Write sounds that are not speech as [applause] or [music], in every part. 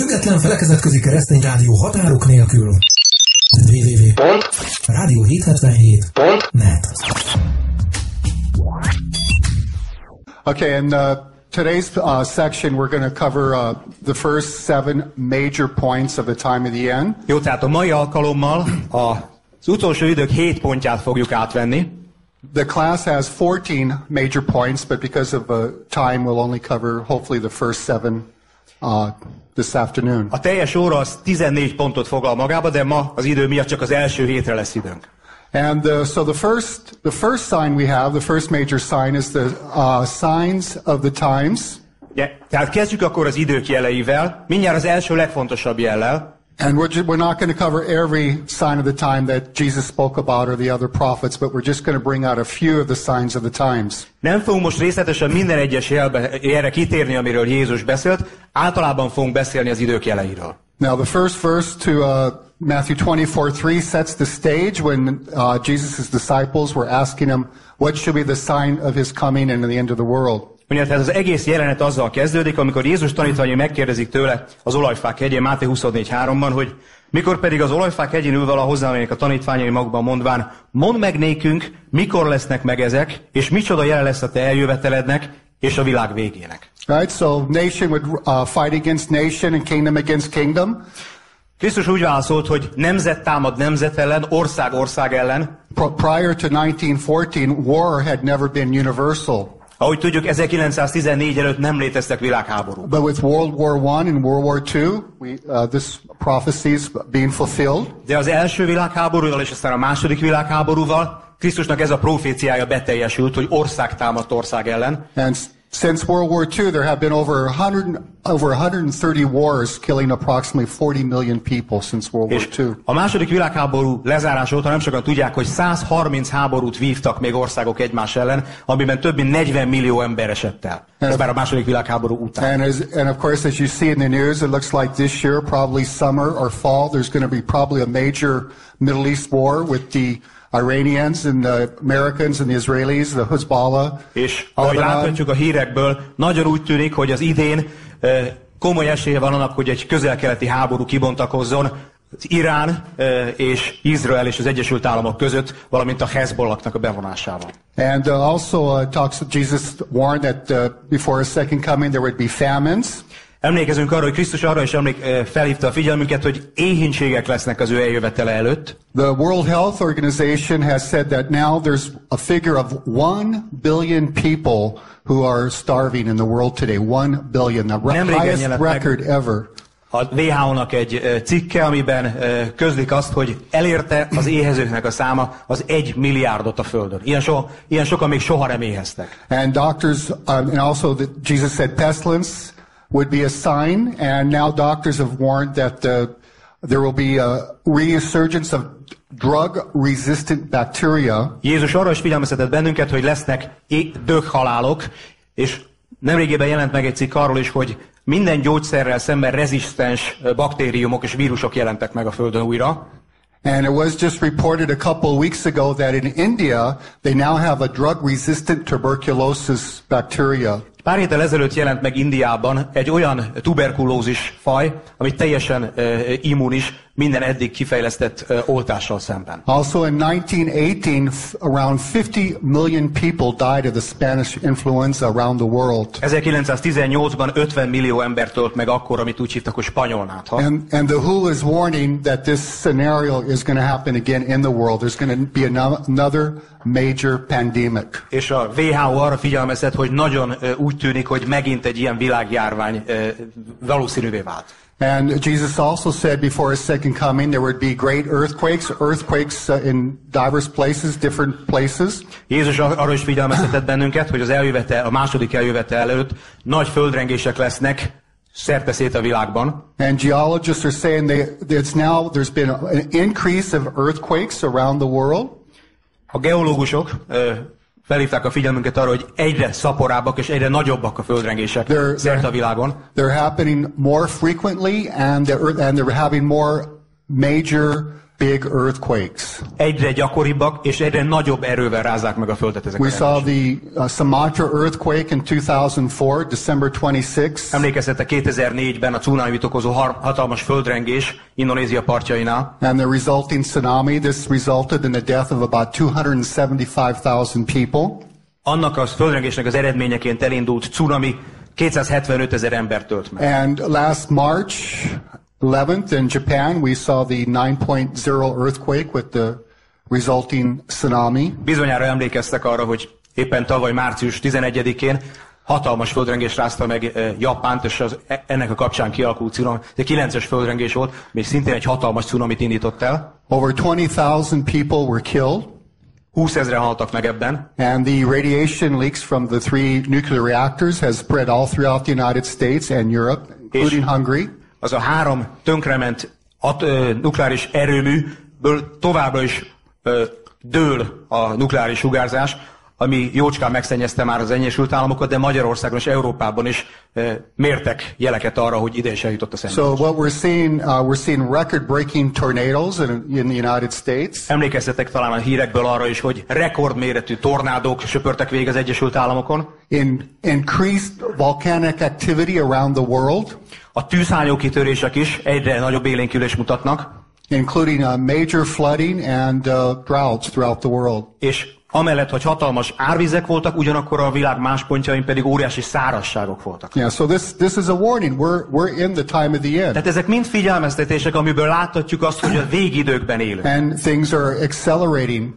Független felekezetközi keresztény rádió határok nélkül. www.radio777.net Okay, and uh, today's uh, section we're going to cover uh, the first seven major points of the time of the end. Jó, tehát a mai alkalommal a, az utolsó idők hét pontját fogjuk átvenni. The class has 14 major points, but because of uh, time, we'll only cover hopefully the first seven uh, this afternoon. A teljes óra az 14 pontot foglal magába, de ma az idő miatt csak az első hétre lesz időnk. And uh, so the first, the first sign we have, the first major sign is the uh, signs of the times. Ugye, tehát kezdjük akkor az idők jeleivel, mindjárt az első legfontosabb jellel. And we're, ju- we're not going to cover every sign of the time that Jesus spoke about or the other prophets, but we're just going to bring out a few of the signs of the times. Nem fogunk most részletesen minden egyes jelbe, jelre kitérni, amiről Jézus beszélt, általában fogunk beszélni az idők jeleiről. Now, the first verse to uh, Matthew 24:3 sets the stage when uh, Jesus' disciples were asking him, What should be the sign of his coming and the end of the world? Ugye, tehát az egész jelenet azzal kezdődik, amikor Jézus tanítványai megkérdezik tőle az olajfák hegyén, Máté 24.3-ban, hogy mikor pedig az olajfák hegyén ülve a hozzámennek a tanítványai magukban mondván, mondd meg nékünk, mikor lesznek meg ezek, és micsoda jele lesz a te eljövetelednek, és a világ végének. Right? So, nation would uh, fight against nation and kingdom against kingdom. Krisztus úgy válaszolt, hogy nemzet támad nemzet ellen, ország ország ellen. Pr- prior to 1914, war had never been universal. Ahogy tudjuk, 1914 előtt nem léteztek világháborúk. But with World War I and World War II, we, uh, this prophecy is being fulfilled. De az első világháborúval és aztán a második világháborúval Krisztusnak ez a proféciája beteljesült, hogy ország támadt ország ellen. And since World War II, there have been over 100, over 130 wars, killing approximately 40 million people since World War II. a második világháború lezárása óta nem sokan tudják, hogy 130 háborút vívtak még országok egymás ellen, amiben több mint 40 millió ember esett el. Ez már a második világháború után. And, as, and of course, as you see in the news, it looks like this year, probably summer or fall, there's going to be probably a major Middle East war with the Iranians and the Americans and the Israelis, the Hezbollah. És ahogy Lebanon. láthatjuk a hírekből, nagyon úgy tűnik, hogy az idén eh, komoly esélye van annak, hogy egy közel-keleti háború kibontakozzon az Irán eh, és Izrael és az Egyesült Államok között, valamint a Hezbollahnak a bevonásával. And uh, also uh, talks Jesus warned that uh, before his second coming there would be famines. Emlékezünk arra, hogy Krisztus arra is emlék, eh, felhívta a figyelmünket, hogy éhínségek lesznek az ő eljövetele előtt. The World Health Organization has said that now there's a figure of 1 billion people who are starving in the world today. 1 billion, the re- highest record ever. A WHO-nak egy eh, cikke, amiben eh, közlik azt, hogy elérte az éhezőknek a száma az egy milliárdot a Földön. Ilyen, so, ilyen sokan még soha nem éheztek. And doctors, um, and also that Jesus said pestilence would be a sign, and now doctors have warned that uh, there will be a resurgence of drug-resistant bacteria Jézus arra is figyelmeztetett bennünket, hogy lesznek döghalálok, és nemrégében jelent meg egy cikk arról is, hogy minden gyógyszerrel szemben rezisztens baktériumok és vírusok jelentek meg a Földön újra. And it was just reported a couple of weeks ago that in India, they now have a drug-resistant tuberculosis bacteria. Pár héttel ezelőtt jelent meg Indiában egy olyan tuberkulózis faj, ami teljesen immunis minden eddig kifejlesztett oltással szemben. Also in 1918, f- around 50 million people died of the Spanish influenza around the world. 1918-ban 50 millió ember tölt meg akkor, amit úgy hívtak, hogy spanyolnátha. And, and the WHO is warning that this scenario is going to happen again in the world. There's going to be ano- another major pandemic. És a WHO arra figyelmeztet, hogy nagyon úgy tűnik, hogy megint egy ilyen világjárvány valószínűvé vált. And Jesus also said before his second coming there would be great earthquakes, earthquakes uh, in diverse places, different places. Jézus ar- arra is figyelmeztetett bennünket, hogy az eljövetel, a második eljövetel előtt nagy földrengések lesznek szerte a világban. And geologists are saying they, it's now, there's been an increase of earthquakes around the world. A geológusok felhívták a figyelmünket arra, hogy egyre szaporábbak és egyre nagyobbak a földrengések They're- szerte a világon. They're happening more frequently and they're, and they're having more major big earthquakes. Egyre gyakoribbak, és egyre nagyobb erővel rázzák meg a földet ezek a We saw the uh, Sumatra earthquake in 2004, December 26. Emlékezzetek 2004-ben a cunamit okozó hatalmas földrengés Indonézia partjainál, And the resulting tsunami, this resulted in the death of about 275,000 people. Annak a földrengésnek az eredményeként elindult cunami 275 ezer embert tölt meg. And last March 11th in Japan, we saw the 9.0 earthquake with the resulting tsunami. Bizonyára emlékeztek arra, hogy éppen tavaly március 11-én hatalmas földrengés rázta meg eh, Japánt, és az, ennek a kapcsán kialakult cunami, de 9-es földrengés volt, még szintén egy hatalmas cunamit indított el. Over 20,000 people were killed. 20 ezeren haltak meg ebben, And the radiation leaks from the three nuclear reactors has spread all throughout the United States and Europe, including Hungary. Az a három tönkrement at, ö, nukleáris erőműből továbbra is ö, dől a nukleáris sugárzás, ami jócskán megszennyezte már az Egyesült Államokat, de Magyarországon és Európában is ö, mértek jeleket arra, hogy ide is eljutott a szennyezés. So what we're seeing, uh, we're seeing record-breaking tornadoes in, in the United States. Emlékeztetek talán a hírekből arra is, hogy rekordméretű tornádók söpörtek végig az Egyesült Államokon. In increased volcanic activity around the world, A tűzhányó kitörések is egyre nagyobb élénkülést mutatnak, including uh, major flooding and uh, droughts throughout the world. és amellett, hogy hatalmas árvizek voltak, ugyanakkor a világ más pontjain pedig óriási szárazságok voltak. Yeah, so this this is a warning. We're we're in the time of the end, Tehát ezek mind figyelmeztetések, amiből láthatjuk azt, hogy a végidőkben élünk. and things are accelerating.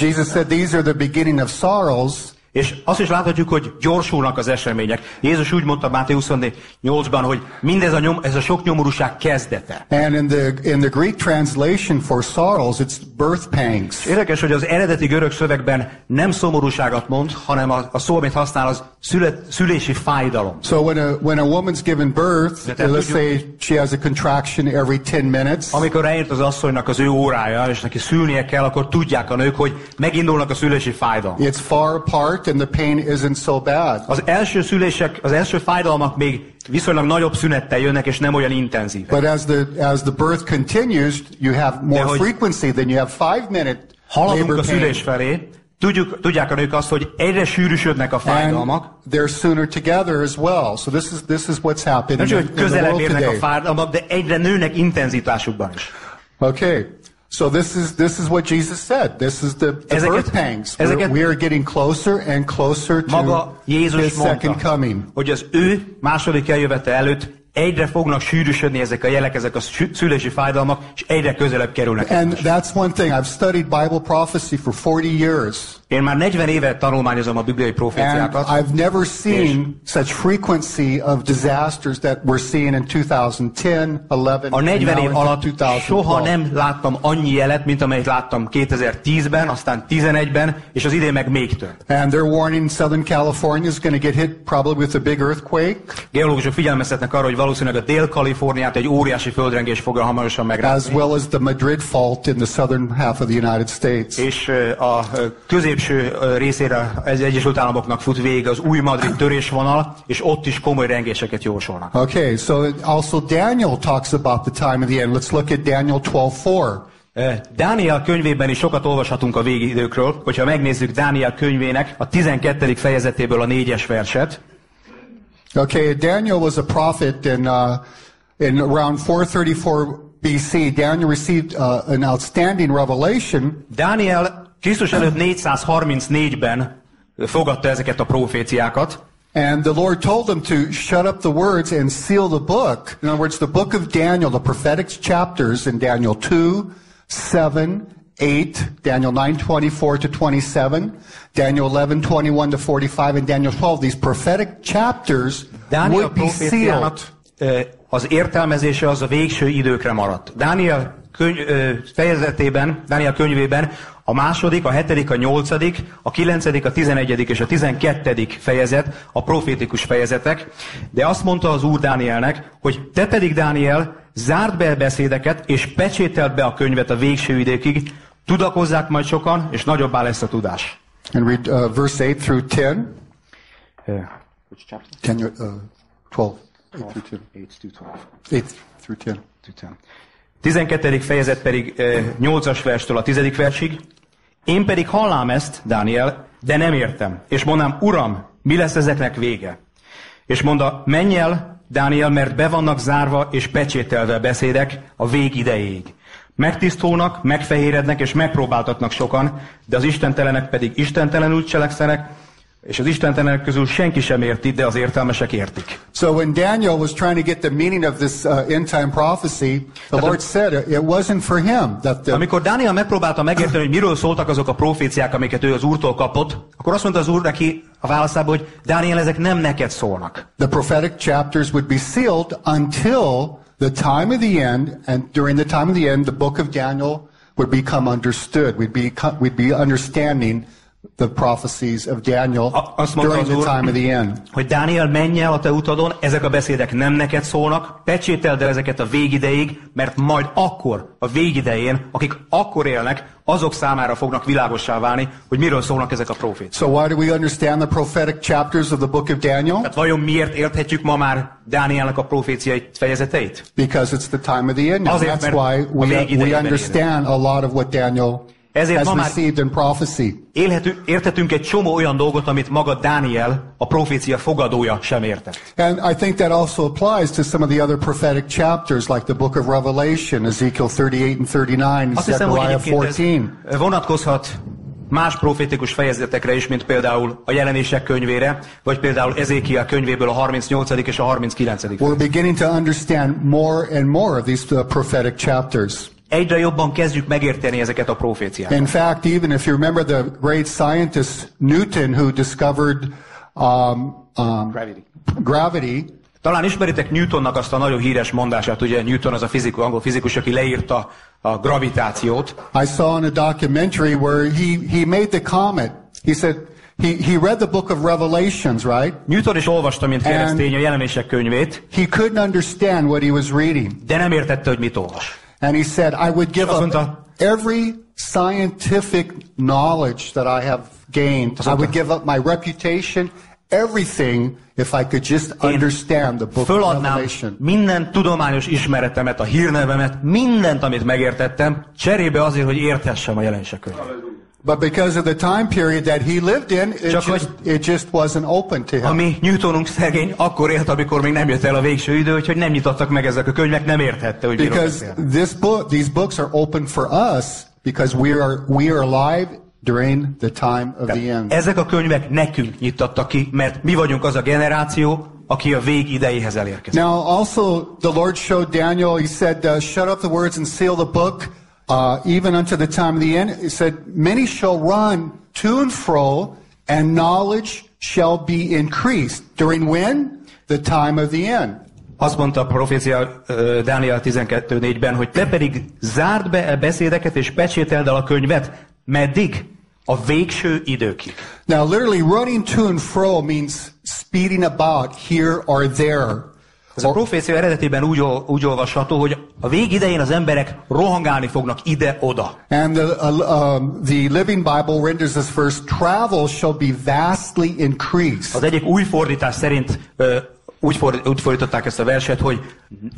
Jesus said, "These are the beginning of sorrows." És azt is láthatjuk, hogy gyorsulnak az események. Jézus úgy mondta Máté 24.8-ban, hogy mindez a, nyom, ez a sok nyomorúság kezdete. And in the in the Greek translation for sorrows, it's birth pangs. Érdekes, hogy az eredeti görög szövegben nem szomorúságot mond, hanem a, a szó, amit használ, az szület, szülési fájdalom. So when a when a woman's given birth, let's you- say she has a contraction every 10 minutes. Amikor eljött az asszonynak az ő órája, és neki szülnie kell, akkor tudják a nők, hogy megindulnak a szülési fájdalmak. It's far apart and the pain isn't so bad. Az első szülések, az első fájdalmak még viszonylag nagyobb szünettel jönnek, és nem olyan intenzívek. But as the as the birth continues, you have more hogy- frequency than you have five minute Haladunk labor a szülés felé, tudjuk, tudják a nők azt, hogy egyre sűrűsödnek a fájdalmak, And they're sooner together as well. So this is this is what's happening nem csak, hogy közelebb érnek a fájdalmak, de egyre nőnek intenzitásukban is. Okay. So this is this is what Jesus said. This is the, the Ezeket- birth pangs. Ezeket- we are getting closer and closer to Maga Jézus his second coming. hogy az ő második eljövetel előtt egyre fognak sűrűsödni ezek a jelek, ezek a szülési fájdalmak, és egyre közelebb kerülnek. And that's one thing. I've studied Bible prophecy for 40 years. Én már 40 éve tanulmányozom a bibliai And proféciákat, I've never seen such frequency of disasters that we're seeing in 2010, 11, a and 40 now év alatt 2012. soha nem láttam annyi jelet, mint amelyet láttam 2010-ben, aztán 11-ben, és az idén meg még több. And they're warning Southern California is going to get hit probably with a big earthquake, Geológusok figyelmeztetnek arra, hogy valószínűleg a Dél-Kaliforniát egy óriási földrengés fogja hamarosan as megrázni. well as the Madrid fault in the southern half of the United States. És a ö, középső részére az Egyesült Államoknak fut végig az új Madrid törésvonal, és ott is komoly rengéseket jósolnak. Okay, so also Daniel talks about the time of the end. Let's look at Daniel 12:4. Ö, Dániel könyvében is sokat olvashatunk a végidőkről, hogyha megnézzük Dániel könyvének a 12. fejezetéből a négyes verset. Okay, Daniel was a prophet in uh, in around 434 BC. Daniel received uh, an outstanding revelation Dániel Krisztus előtt 434-ben fogadta ezeket a proféciákat, And the Lord told them to shut up the words and seal the book. In other words, the book of Daniel, the prophetic chapters in Daniel 2, 7, 8, Daniel 9, 24 to 27, Daniel 11, 21 to 45, and Daniel 12, these prophetic chapters Dániel would be sealed. ö, az értelmezése az a végső időkre maradt. Dániel könyv, ö, fejezetében, Dániel könyvében a második, a hetedik, a nyolcadik, a kilencedik, a tizenegyedik és a tizenkettedik fejezet a profétikus fejezetek, de azt mondta az úr Dánielnek, hogy te pedig Dániel zárd be a beszédeket és pecsételd be a könyvet a végső időkig, tudakozzák majd sokan, és nagyobbá lesz a tudás. And read uh, verse 8 through 10. Ö, 10 uh, 12. 8 through 10. 8 through 10. 12. fejezet pedig eh, 8-as verstől a 10. versig. Én pedig hallám ezt, Dániel, de nem értem. És mondám, Uram, mi lesz ezeknek vége? És mondta, menj el, Dániel, mert be vannak zárva és pecsételve a beszédek a vég idejéig. Megtisztulnak, megfehérednek és megpróbáltatnak sokan, de az istentelenek pedig istentelenül cselekszenek, és az istentelenek közül senki sem érti, de az értelmesek értik. So when Daniel was trying to get the meaning of this uh, end time prophecy, the Lord said it wasn't for him that the Amikor Dániel megpróbálta megérteni, hogy miről szóltak azok a proféciák, amiket ő az úrtól kapott, akkor azt mondta az úr neki a válaszába, hogy Dániel, ezek nem neked szólnak. the prophetic chapters would be sealed until the time of the end, and during the time of the end, the book of Daniel would become understood. We'd be we'd be understanding the prophecies of Daniel azt during az the úr, time of the end. hogy Dániel, menj el a te utadon, ezek a beszédek nem neked szólnak, pecsételd el ezeket a végideig, mert majd akkor, a végidején, akik akkor élnek, azok számára fognak világossá válni, hogy miről szólnak ezek a proféciák. So why do we understand the prophetic chapters of the book of Daniel? Tehát vajon miért érthetjük ma már Dánielnek a proféciai fejezeteit? Because it's the time of the end. Azért, That's why we, végidejében we understand a lot of what Daniel Ezért ma már-. Élhetünk, értetünk egy csomó olyan dolgot, amit maga Dániel, a profécia fogadója sem értett. And I think that also applies to some of the other prophetic chapters, like the book of Revelation, Ezekiel 38 and 39, Azt hiszem, Zechariah egyébként 14. ez vonatkozhat más profétikus fejezetekre is, mint például a jelenések könyvére, vagy például Ezékiel könyvéből a 38. és a 39. We're beginning to understand more and more of these uh, prophetic chapters. Egyre jobban kezdjük megérteni ezeket a proféciákat. In fact, even if you remember the great scientist Newton who discovered um, um, Gravity. gravity, Talán ismeritek Newtonnak azt a nagyon híres mondását, ugye Newton az a fizikus, angol fizikus, aki leírta a gravitációt. I saw in a documentary where he, he made the comment. He said, he, he read the book of Revelations, right? Newton is olvasta, mint keresztény a jelenések könyvét, He couldn't understand what he was reading. de nem értette, hogy mit olvas. And he said, I would give Azt up mondta- every scientific knowledge that I have gained. I would give up my reputation, everything, if I could just understand the book of Revelation. minden tudományos ismeretemet, a hírnevemet, mindent, amit megértettem, cserébe azért, hogy érthessem a jelenések könyvét. But because of the time period that he lived in, it Csak just, it just wasn't open to him. mi Newtonunk szegény akkor élt, amikor még nem jött el a végső idő, úgyhogy nem nyitottak meg ezek a könyvek, nem érthette, hogy Because this book, these books are open for us because we are, we are alive during the time of the end. Ezek a könyvek nekünk nyitottak ki, mert mi vagyunk az a generáció, aki a vég idejéhez elérkezett. Now, also, the Lord showed Daniel, he said, uh, shut up the words and seal the book, uh, even unto the time of the end. He said, many shall run to and fro, and knowledge shall be increased. During when? The time of the end. Azt mondta a profécia ö, Dániel 12.4-ben, hogy te pedig zárd be a beszédeket és pecsételd el a könyvet, meddig? A végső időkig. Now, literally, running to and fro means speeding about here or there. Ez a profécia eredetében úgy, úgy olvasható, hogy a végidején az emberek rohangálni fognak ide-oda. And the, uh, the Living Bible renders this verse, travel shall be vastly increased. Az egyik új fordítás szerint ö, úgy, ford, úgy fordították ezt a verset, hogy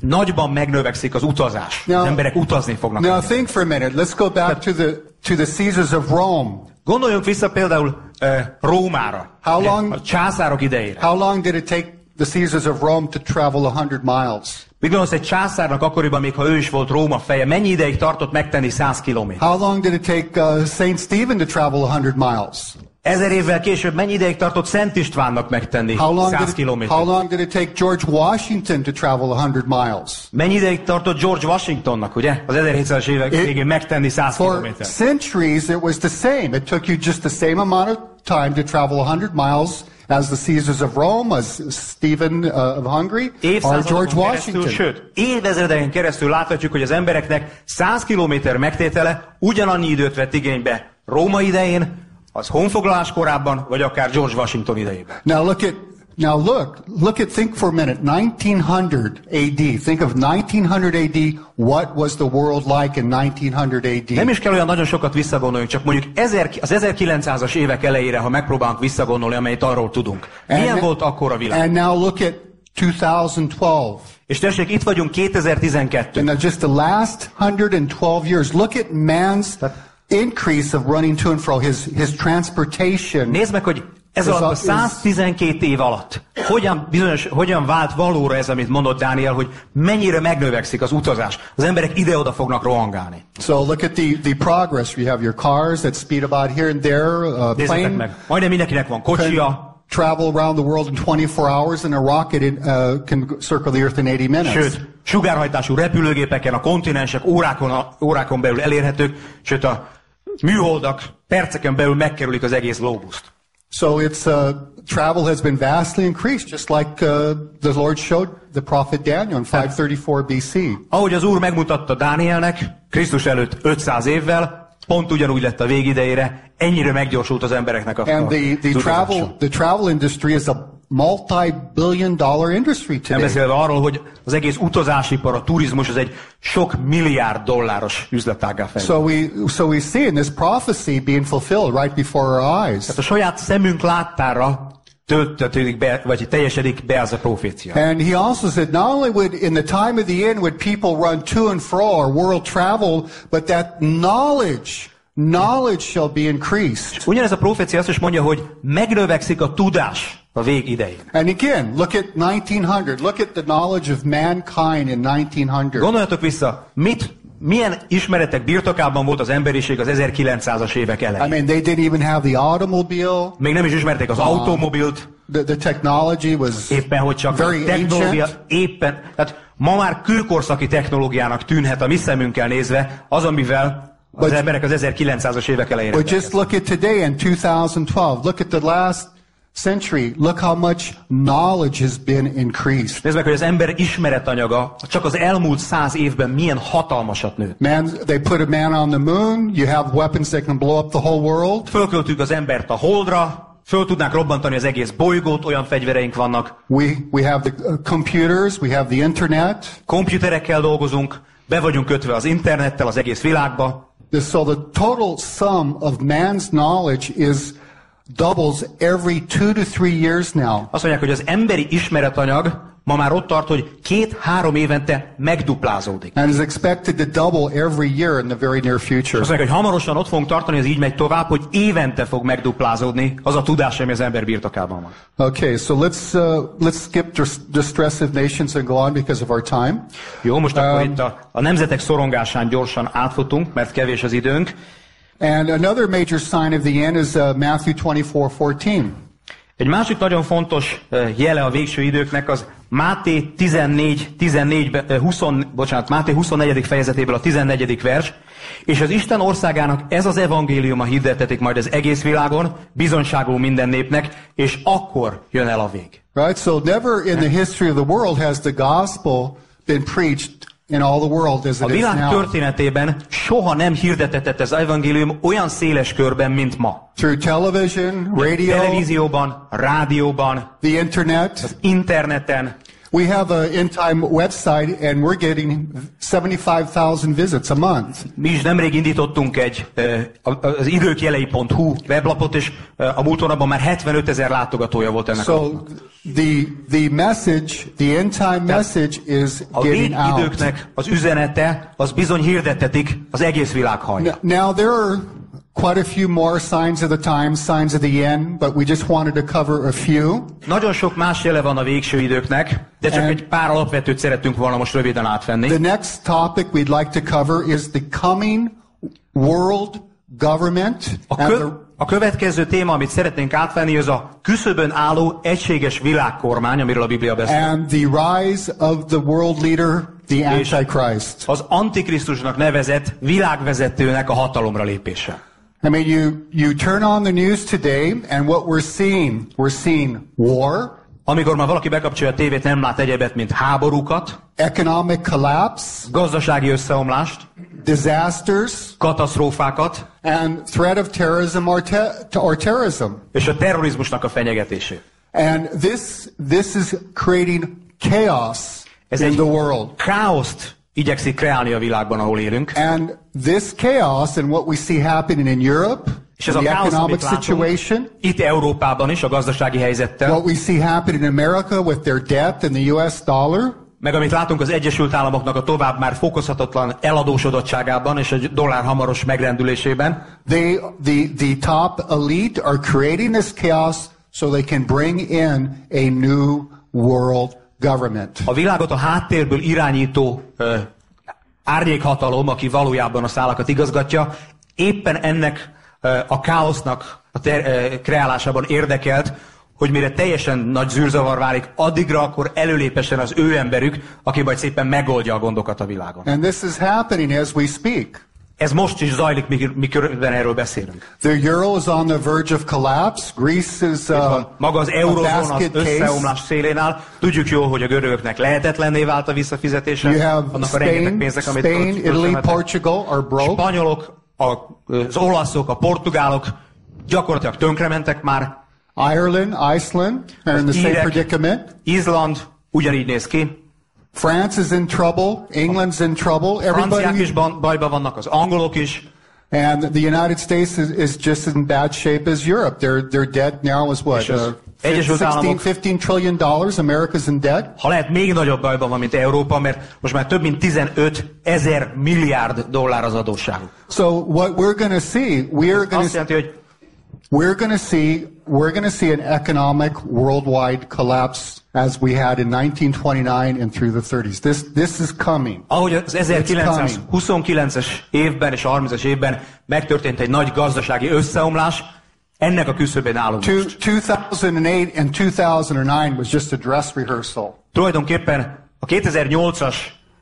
nagyban megnövekszik az utazás. Now- az emberek utazni fognak. Now, think for a minute. Let's go back to the, to the Caesars of Rome. Gondoljunk vissza például ö, Rómára. How long- A császárok idejére. How long did it take the Caesars of Rome to travel 100 miles? Mit gondolsz egy császárnak akkoriban, még ha ő is volt Róma feje, mennyi ideig tartott megtenni 100 kilométer? How long did it take uh, St. Stephen to travel 100 miles? Ezer évvel később mennyi ideig tartott Szent Istvánnak megtenni How long, 100 did it, kilométer? how long did it take George Washington to travel 100 miles? Mennyi ideig tartott George Washingtonnak, ugye? Az 1700-es évek It- végén megtenni 100 For centuries, it was the same. It took you just the same amount of time to travel 100 miles as the Caesars of Rome, as Stephen uh, of Hungary, or George keresztül, Washington. sőt, évezredeken keresztül láthatjuk, hogy az embereknek 100 kilométer megtétele ugyanannyi időt vett igénybe Róma idején, az honfoglalás korábban, vagy akár George Washington idejében. Now look at now look look at think for a minute. 1900 A.D. Think of 1900 A.D. What was the world like in 1900 A.D.? Nem is kell olyan nagyon sokat visszagondoljunk, csak mondjuk ezer, az 1900-as évek elejére, ha megpróbálunk visszagondolni, amelyet arról tudunk. Milyen And- volt akkor a világ? And now look at 2012. És tessék, itt vagyunk 2012. In the- just the last 112 years, look at man's increase of running to and fro, his, his transportation. Nézd meg, hogy ez Ez alatt a a- 112 év alatt hogyan, bizonyos, hogyan vált valóra ez, amit mondott Dániel, hogy mennyire megnövekszik az utazás. Az emberek ide-oda fognak rohangálni. So look at the, the progress. You have your cars that speed about here and there. Uh, plane meg, majdnem mindenkinek van kocsia, travel around the world in 24 hours, and a rocket in, uh, can circle the Earth in 80 minutes. sőt, sugárhajtású repülőgépeken a kontinensek órákon, órákon belül elérhetők, sőt a műholdak perceken belül megkerülik az egész globuszt. So it's uh, travel has been vastly increased, just like uh, the Lord showed the prophet Daniel in 534 BC. Ahogy az Úr megmutatta Dánielnek, Krisztus előtt 500 évvel, pont ugyanúgy lett a végidejére, ennyire meggyorsult az embereknek a, And the, the travel the travel industry is a multi-billion dollar industry Nem today. beszélve arról, hogy az egész utazásipar, a turizmus az egy sok milliárd dolláros üzletágá fejlődik. So we so we see in this prophecy being fulfilled right before our eyes. Tehát a saját szemünk láttára töltetődik be, vagy teljesedik be az a profécia. And he also said, not only would in the time of the end would people run to and fro or world travel, but that knowledge, knowledge shall be increased. Ugyanez a profécia azt is mondja, hogy megnövekszik a tudás a vég idején. And again, look at 1900. Look at the knowledge of mankind in 1900. Gondoljatok vissza, mit, milyen ismeretek birtokában volt az emberiség az 1900-as évek I elején. mean, they didn't even have the automobile. Még nem is ismerték az automobilt, The, the technology was éppen hogy csak a very technológia ancient. éppen, tehát ma már kőkorszaki technológiának tűnhet a mi szemünkkel nézve, az, amivel az But- emberek az 1900-as évek elején But just look at today in 2012. Look at the last century. Look how much knowledge has been increased. Nézd meg, hogy az ember ismeretanyaga csak az elmúlt száz évben milyen hatalmasat nőtt. Man, they put a man on the moon. You have weapons that can blow up the whole world. Fölköltük az embert a holdra, föl tudnánk robbantani az egész bolygót, olyan fegyvereink vannak, We, we have the uh, computers. We have the internet. komputerekkel dolgozunk, be vagyunk kötve az internettel az egész világba, So the total sum of man's knowledge is doubles every two to three years now. Azt mondják, hogy az emberi ismeretanyag ma már ott tart, hogy két-három évente megduplázódik. And is expected to double every year in the very near future. Azt mondják, hogy hamarosan ott fogunk tartani, ez így megy tovább, hogy évente fog megduplázódni az a tudás, ami az ember birtokában van. Okay, so let's uh, let's skip dis- distressive nations and go on because of our time. Jó, most akkor itt a, a nemzetek szorongásán gyorsan átfutunk, mert kevés az időnk. And another major sign of the end is uh, Matthew 24:14. Egy másik nagyon fontos eh, jele a végső időknek az Máté 14, 14, be- eh, 20, bocsánat, Máté 24. fejezetéből a 14. vers, és az Isten országának ez az evangéliuma hirdetetik majd az egész világon, bizonyságul minden népnek, és akkor jön el a vég. Right? So never in the history of the world has the gospel been preached in all the world as A it is világ now. történetében soha nem hirdetetett az evangélium olyan széles körben, mint ma. Through television, radio, Televízióban, rádióban, the internet. interneten. We have a end time website and we're getting 75,000 visits a month. Mi is nemrég indítottunk egy az időkjelei.hu weblapot, és a múlt hónapban már 75 ezer látogatója volt ennek. a So the the message, the end time message is A getting out. végidőknek az üzenete, az bizony hirdetetik az egész világ. N- Now there are quite a few more signs of the times, signs of the end, but we just wanted to cover a few. Nagyon sok más jele van a végső időknek, de csak And- egy pár alapvetőt szerettünk volna most röviden átvenni. The next topic we'd like to cover is the coming world government A, kö, the a következő téma, amit szeretnénk átvenni, az a küszöbön álló egységes világkormány, amiről a Biblia beszél. and the rise of the world leader, the Antichrist. Az Antikrisztusnak nevezett világvezetőnek a hatalomra lépése. I mean, you, you turn on the news today, and what we're seeing, we're seeing war, Amikor már valaki bekapcsolja a tévét, nem lát egyebet, mint háborúkat, economic collapse, gazdasági összeomlást, disasters, katasztrófákat, and threat of terrorism or, te- or terrorism. és a terrorizmusnak a fenyegetését. And this, this is creating chaos Ez in the world. káoszt igyekszik kreálni a világban, ahol élünk. And this chaos and what we see happening in Europe, És ez a the káosz, economic látunk, situation, itt Európában is a gazdasági helyzettel, what we see happening in America with their debt and the US dollar, meg amit látunk az Egyesült Államoknak a tovább már fokozhatatlan eladósodottságában és a dollár hamaros megrendülésében, they, the, the top elite are creating this chaos so they can bring in a new world government. a világot a háttérből irányító ö, árnyékhatalom, aki valójában a szálakat igazgatja, éppen ennek ö, a káosznak a ter, ö, kreálásában érdekelt, hogy mire teljesen nagy zűrzavar válik, addigra akkor előlépesen az ő emberük, aki majd szépen megoldja a gondokat a világon. And this is happening as we speak. Ez most is zajlik, miközben erről beszélünk. The euro is on the verge of collapse. Greece is uh, Maga az a eurozóna az összeomlás szélén áll. Tudjuk jól, hogy a görögöknek lehetetlenné vált a visszafizetése. You have annak a rengeteg Spain, pénzek, amit Spain, Italy. Portugal are broke. spanyolok, a, az olaszok, a portugálok gyakorlatilag tönkrementek már. Ireland, Iceland are in the same predicament. Izland ugyanígy néz ki. France is in trouble. England's in trouble. Everybody, is bajban vannak, az angolok is. and the United States is, is just in bad shape as Europe. Their their debt now is what? Uh, Egyesült 16, Államok- 15 trillion dollars. America's in debt. Ha lehet, még nagyobb bajban van, mint Európa, mert most már több mint 15 ezer milliárd dollár az adósságuk. So what we're going to see, we're going to jelenti, hogy we're going to see we're going to see an economic worldwide collapse as we had in 1929 and through the 30s. This this is coming. Ahogy az 1929-es évben és a 30-as évben megtörtént egy nagy gazdasági összeomlás, ennek a küszöbén állunk Two, most. 2008 and 2009 was just a dress rehearsal. Tulajdonképpen a 2008-as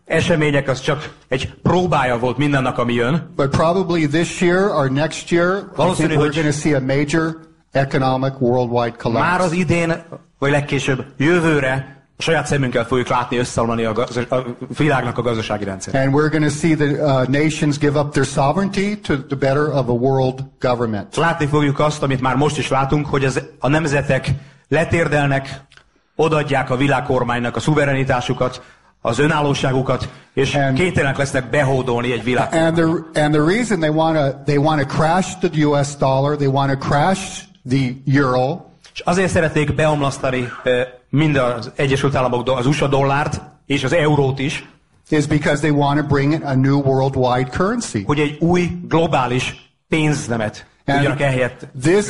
események az csak egy próbája volt mindannak, ami jön. But probably this year or next year, I think Valószínű, we're going to see a major economic worldwide Már collapse. az idén, vagy legkésőbb jövőre a saját szemünkkel fogjuk látni összeomlani a, a világnak a gazdasági rendszer. And we're going to see the uh, nations give up their sovereignty to the better of a world government. Látni fogjuk azt, amit már most is látunk, hogy az, a nemzetek letérdelnek, odaadják a világkormánynak a szuverenitásukat, az önállóságukat, és And- kénytelenek lesznek behódolni egy világ. And the and the reason they want to they want to crash the U.S. dollar, they want to crash the euro, És azért szeretnék beomlasztani mind az Egyesült Államok, az USA dollárt, és az eurót is, is because they want to bring in a new worldwide currency. hogy egy új globális pénznemet ehelyett this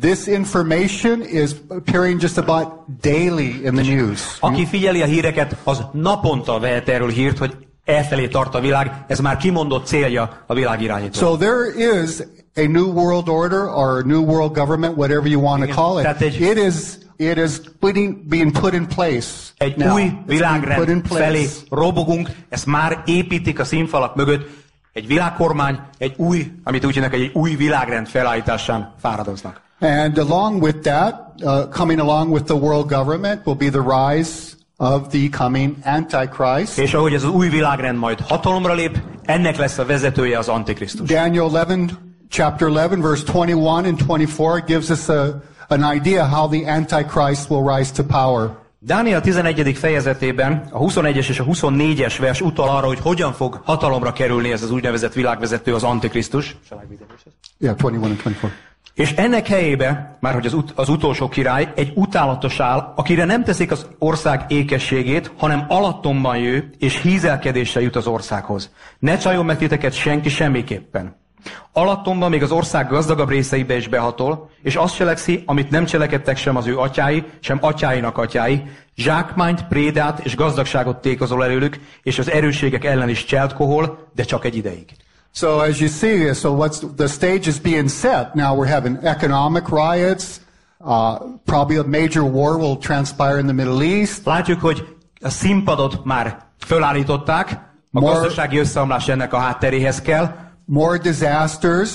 this information is appearing just about daily in the news. Aki figyeli a híreket, az naponta vehet erről hírt, hogy elfelé tart a világ. Ez már kimondott célja a világ irányító. So there is a new world order or a new world government, whatever you want to call it. tehát egy- It is it is putting, being put in place. Egy now. új világrend felé robogunk, ezt már építik a színfalak mögött. Egy világkormány, egy új, amit úgy hívnak, egy új világrend felállításán fáradoznak. And along with that, uh, coming along with the world government will be the rise of the coming Antichrist. És ahogy ez az új világrend majd hatalomra lép, ennek lesz a vezetője az Antikrisztus. Daniel 11, chapter 11, verse 21 and 24 gives us a, an idea how the Antichrist will rise to power. Dániel 11. fejezetében a 21-es és a 24-es vers utal arra, hogy hogyan fog hatalomra kerülni ez az úgynevezett világvezető, az Antikrisztus. Yeah, 21 and 24. És ennek helyébe, már hogy az, ut- az utolsó király, egy utálatos áll, akire nem teszik az ország ékességét, hanem alattomban jő, és hízelkedéssel jut az országhoz. Ne csaljon meg titeket senki semmiképpen. Alattomban még az ország gazdagabb részeibe is behatol, és azt cselekszi, amit nem cselekedtek sem az ő atyái, sem atyáinak atyái, zsákmányt, prédát és gazdagságot tékozol előlük, és az erősségek ellen is cseltkohol, de csak egy ideig. So as you see, so what's the stage is being set. Now we're having economic riots. Uh, probably a major war will transpire in the Middle East. Látjuk, hogy a színpadot már fölállították, a More- gazdasági összeomlás ennek a hátteréhez kell, More disasters.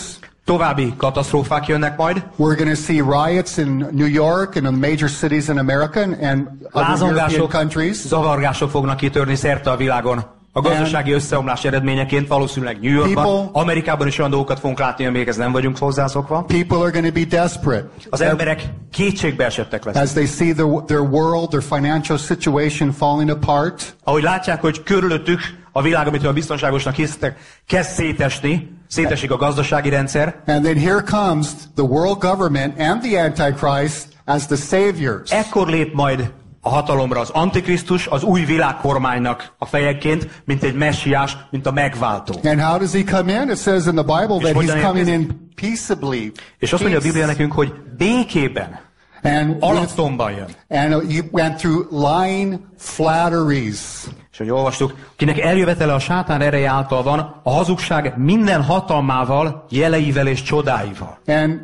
további katasztrófák jönnek majd, We're going to see riots in New York and in major cities in America and, other European countries. zavargások fognak kitörni szerte a világon. A gazdasági összeomlás eredményeként valószínűleg New Yorkban, People- Amerikában is olyan dolgokat fogunk látni, amelyekhez nem vagyunk hozzászokva. People are going to be desperate Az emberek kétségbe esettek lesznek. as they see their, their world, their financial situation falling apart. Ahogy látják, hogy körülöttük a világ, amit olyan biztonságosnak hisztek, kezd szétesni, szétesik a gazdasági rendszer, And then here comes the world government and the Antichrist as the saviors. ekkor lép majd a hatalomra az Antikrisztus, az új világkormánynak a fejeként, mint egy messiás, mint a megváltó. And how does he come in? It says in the Bible that he's coming in peaceably. És azt mondja a. Biblia nekünk, hogy békében, And, alattomban jön. and you went through lying flatteries. És hogy olvastuk, kinek eljövetele a sátán ereje által van, a hazugság minden hatalmával, jeleivel és csodáival. And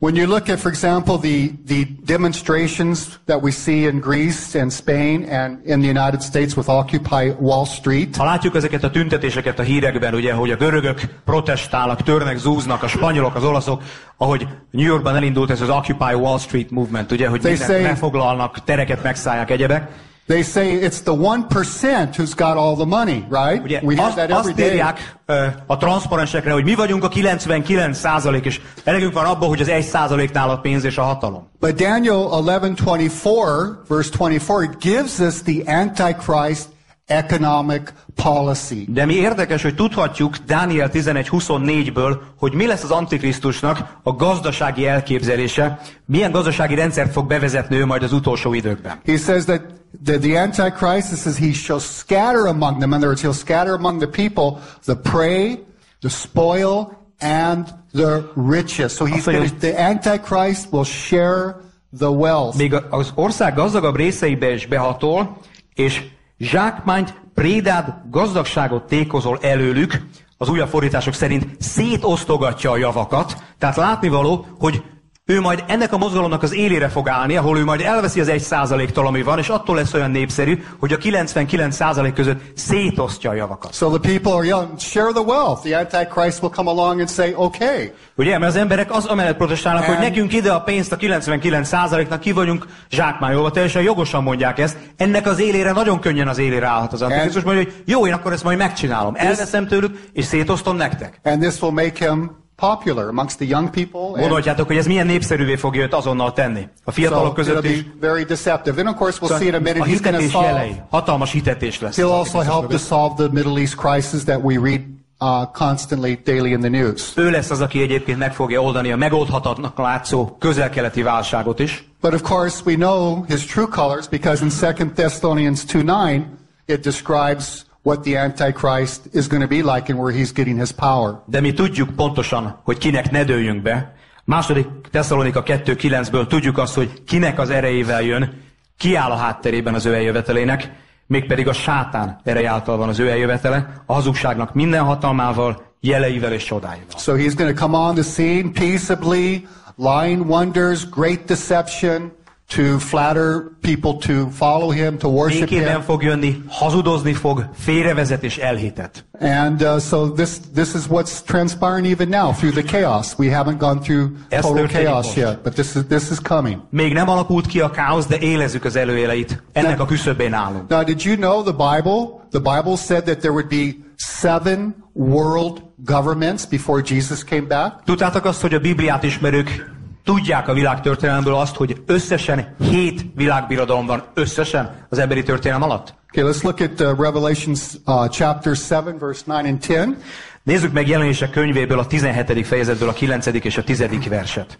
when you look at, for example, the, the demonstrations that we see in Greece and Spain and in the United States with Occupy Wall Street, Ha látjuk ezeket a tüntetéseket a hírekben, ugye, hogy a görögök protestálnak, törnek, zúznak, a spanyolok, az olaszok, ahogy New Yorkban elindult ez az Occupy Wall Street movement, ugye, hogy mindent say- lefoglalnak, tereket megszállják, egyebek. They say it's the 1% who's got all the money, right? Ugye we azt, that every azt day. írják ö, a transzparensekre, hogy mi vagyunk a 99 százalék, és elegünk van abban, hogy az 1 százaléknál a pénz és a hatalom. But Daniel 11:24 verse 24 it gives us the antichrist economic policy. De mi érdekes, hogy tudhatjuk Dániel 11.24-ből, hogy mi lesz az Antikrisztusnak a gazdasági elképzelése, milyen gazdasági rendszert fog bevezetni ő majd az utolsó időkben. He says that the, the antichrist says he shall scatter among them. In other words, he'll scatter among the people the prey, the spoil, and the riches. So he's gonna, the antichrist will share the wealth. Még az ország gazdagabb részeibe is behatol, és zsákmányt, prédád, gazdagságot tékozol előlük, az újabb fordítások szerint szétosztogatja a javakat. Tehát látnivaló, hogy ő majd ennek a mozgalomnak az élére fog állni, ahol ő majd elveszi az egy százaléktól, ami van, és attól lesz olyan népszerű, hogy a 99 százalék között szétosztja a javakat. So the people are young, share the wealth. The antichrist will come along and say, okay. Ugye, mert az emberek az amellett protestálnak, hogy And- nekünk ide a pénzt a 99%-nak ki vagyunk zsákmányolva, teljesen jogosan mondják ezt. Ennek az élére nagyon könnyen az élére állhat az Antikrisztus, mondja, hogy jó, én akkor ezt majd megcsinálom. Elveszem tőlük, és szétosztom nektek. And this will make him popular amongst the young people. And Gondolhatjátok, hogy ez milyen népszerűvé fogja őt azonnal tenni. A so fiatalok it'll között is. very deceptive. Then of course we'll see in a minute A he's going to solve. jelei. Hatalmas hitetés lesz. He'll also help to solve the Middle East crisis that we read uh, constantly daily in the news. Ő lesz az, aki egyébként meg fogja oldani a megoldhatatnak látszó közel-keleti válságot is. But of course we know his true colors because in 2 Thessalonians 2:9 it describes what the Antichrist is going to be like and where he's getting his power. De mi tudjuk pontosan, hogy kinek ne dőljünk be. Második Tesszalonika 2.9-ből tudjuk azt, hogy kinek az erejével jön, ki áll a hátterében az ő eljövetelének, mégpedig a sátán erej által van az ő eljövetele, a hazugságnak minden hatalmával, jeleivel és csodáival. So he's going to come on the scene peaceably, lying wonders, great deception to flatter people to follow him, to worship Békében him. fog jönni, hazudozni fog, félrevezet és elhitet. And uh, so this this is what's transpiring even now through the chaos. We haven't gone through Ez total chaos most. yet, but this is this is coming. Még nem alakult ki a káosz, de élezzük az előjeleit. Ennek a küszöbén állunk. Now, did you know the Bible? The Bible said that there would be seven world governments before Jesus came back. Tudtátok azt, hogy a Bibliát ismerők tudják a világtörténelemből azt, hogy összesen hét világbirodalom van összesen az emberi történelem alatt? Okay, let's look at uh, Revelations uh, chapter 7, verse 9 and 10. Nézzük meg jelenések könyvéből a 17. fejezetből a 9. és a 10. verset.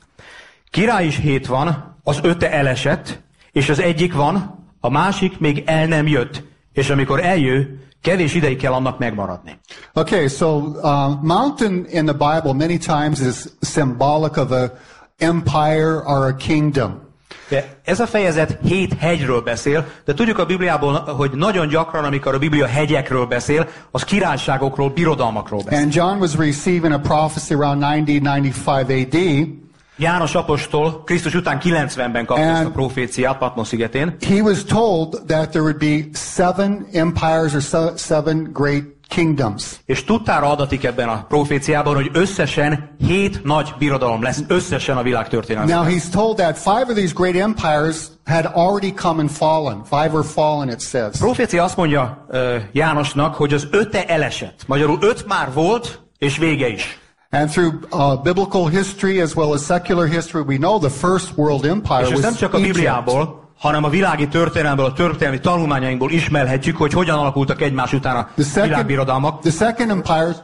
Király is hét van, az öte elesett, és az egyik van, a másik még el nem jött, és amikor eljő, kevés ideig kell annak megmaradni. Okay, so uh, mountain in the Bible many times is symbolic of a empire or a kingdom. De ez a fejezet hét hegyről beszél, de tudjuk a Bibliából, hogy nagyon gyakran, amikor a Biblia hegyekről beszél, az királyságokról, birodalmakról beszél. And John was receiving a prophecy around 90, 95 AD. János apostol Krisztus után 90-ben kapta ezt a proféciát Patmos szigetén, He was told that there would be seven empires or se- seven great kingdoms. és tudtára adatik ebben a proféciában, hogy összesen hét nagy birodalom lesz, összesen a világ történelmében. Now he's told that five of these great empires had already come and fallen. Five were fallen, it says. Profécia azt mondja uh, Jánosnak, hogy az öte elesett. Magyarul öt már volt, és vége is. And through uh, biblical history as well as secular history, we know the first world empire És was nem csak a. Bibliából, hanem a világi történelmből, a történelmi tanulmányainkból ismerhetjük, hogy hogyan alakultak egymás után a The second, világbirodalmak. the second empire,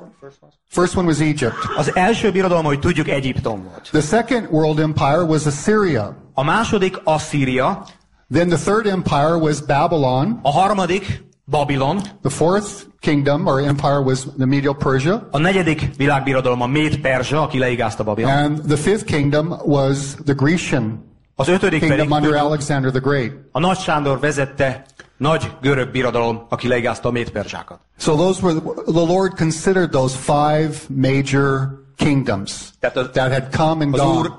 First one was Egypt. Az első birodalom, hogy tudjuk, Egyiptom volt. The second world empire was Assyria. A második Asszíria, Then the third empire was Babylon. a harmadik Babilon, The fourth kingdom or empire was the Medo-Persia. a negyedik világbirodalom a Méd Perzsa, aki leigázta Babilon. And the fifth kingdom was the Grecian Az ötödik pedig kingdom under tudjuk, Alexander the Great. a Nagy Sándor vezette nagy görög birodalom, aki leigázta a Méd Perzsákat. So those were the Lord considered those five major kingdoms Tehát az- that had come and Az gone. Úr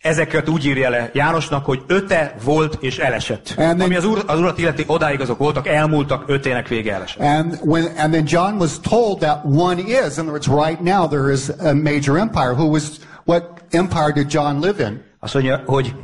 ezeket úgy írja le Jánosnak, hogy öte volt és elesett. And then- Ami az, úr, az urat illeti, odáig azok voltak, elmúltak, ötének vége elesett. And when and then John was told that one is, in other words, right now there is a major empire. Who was what empire did John live in? Azt mondja, hogy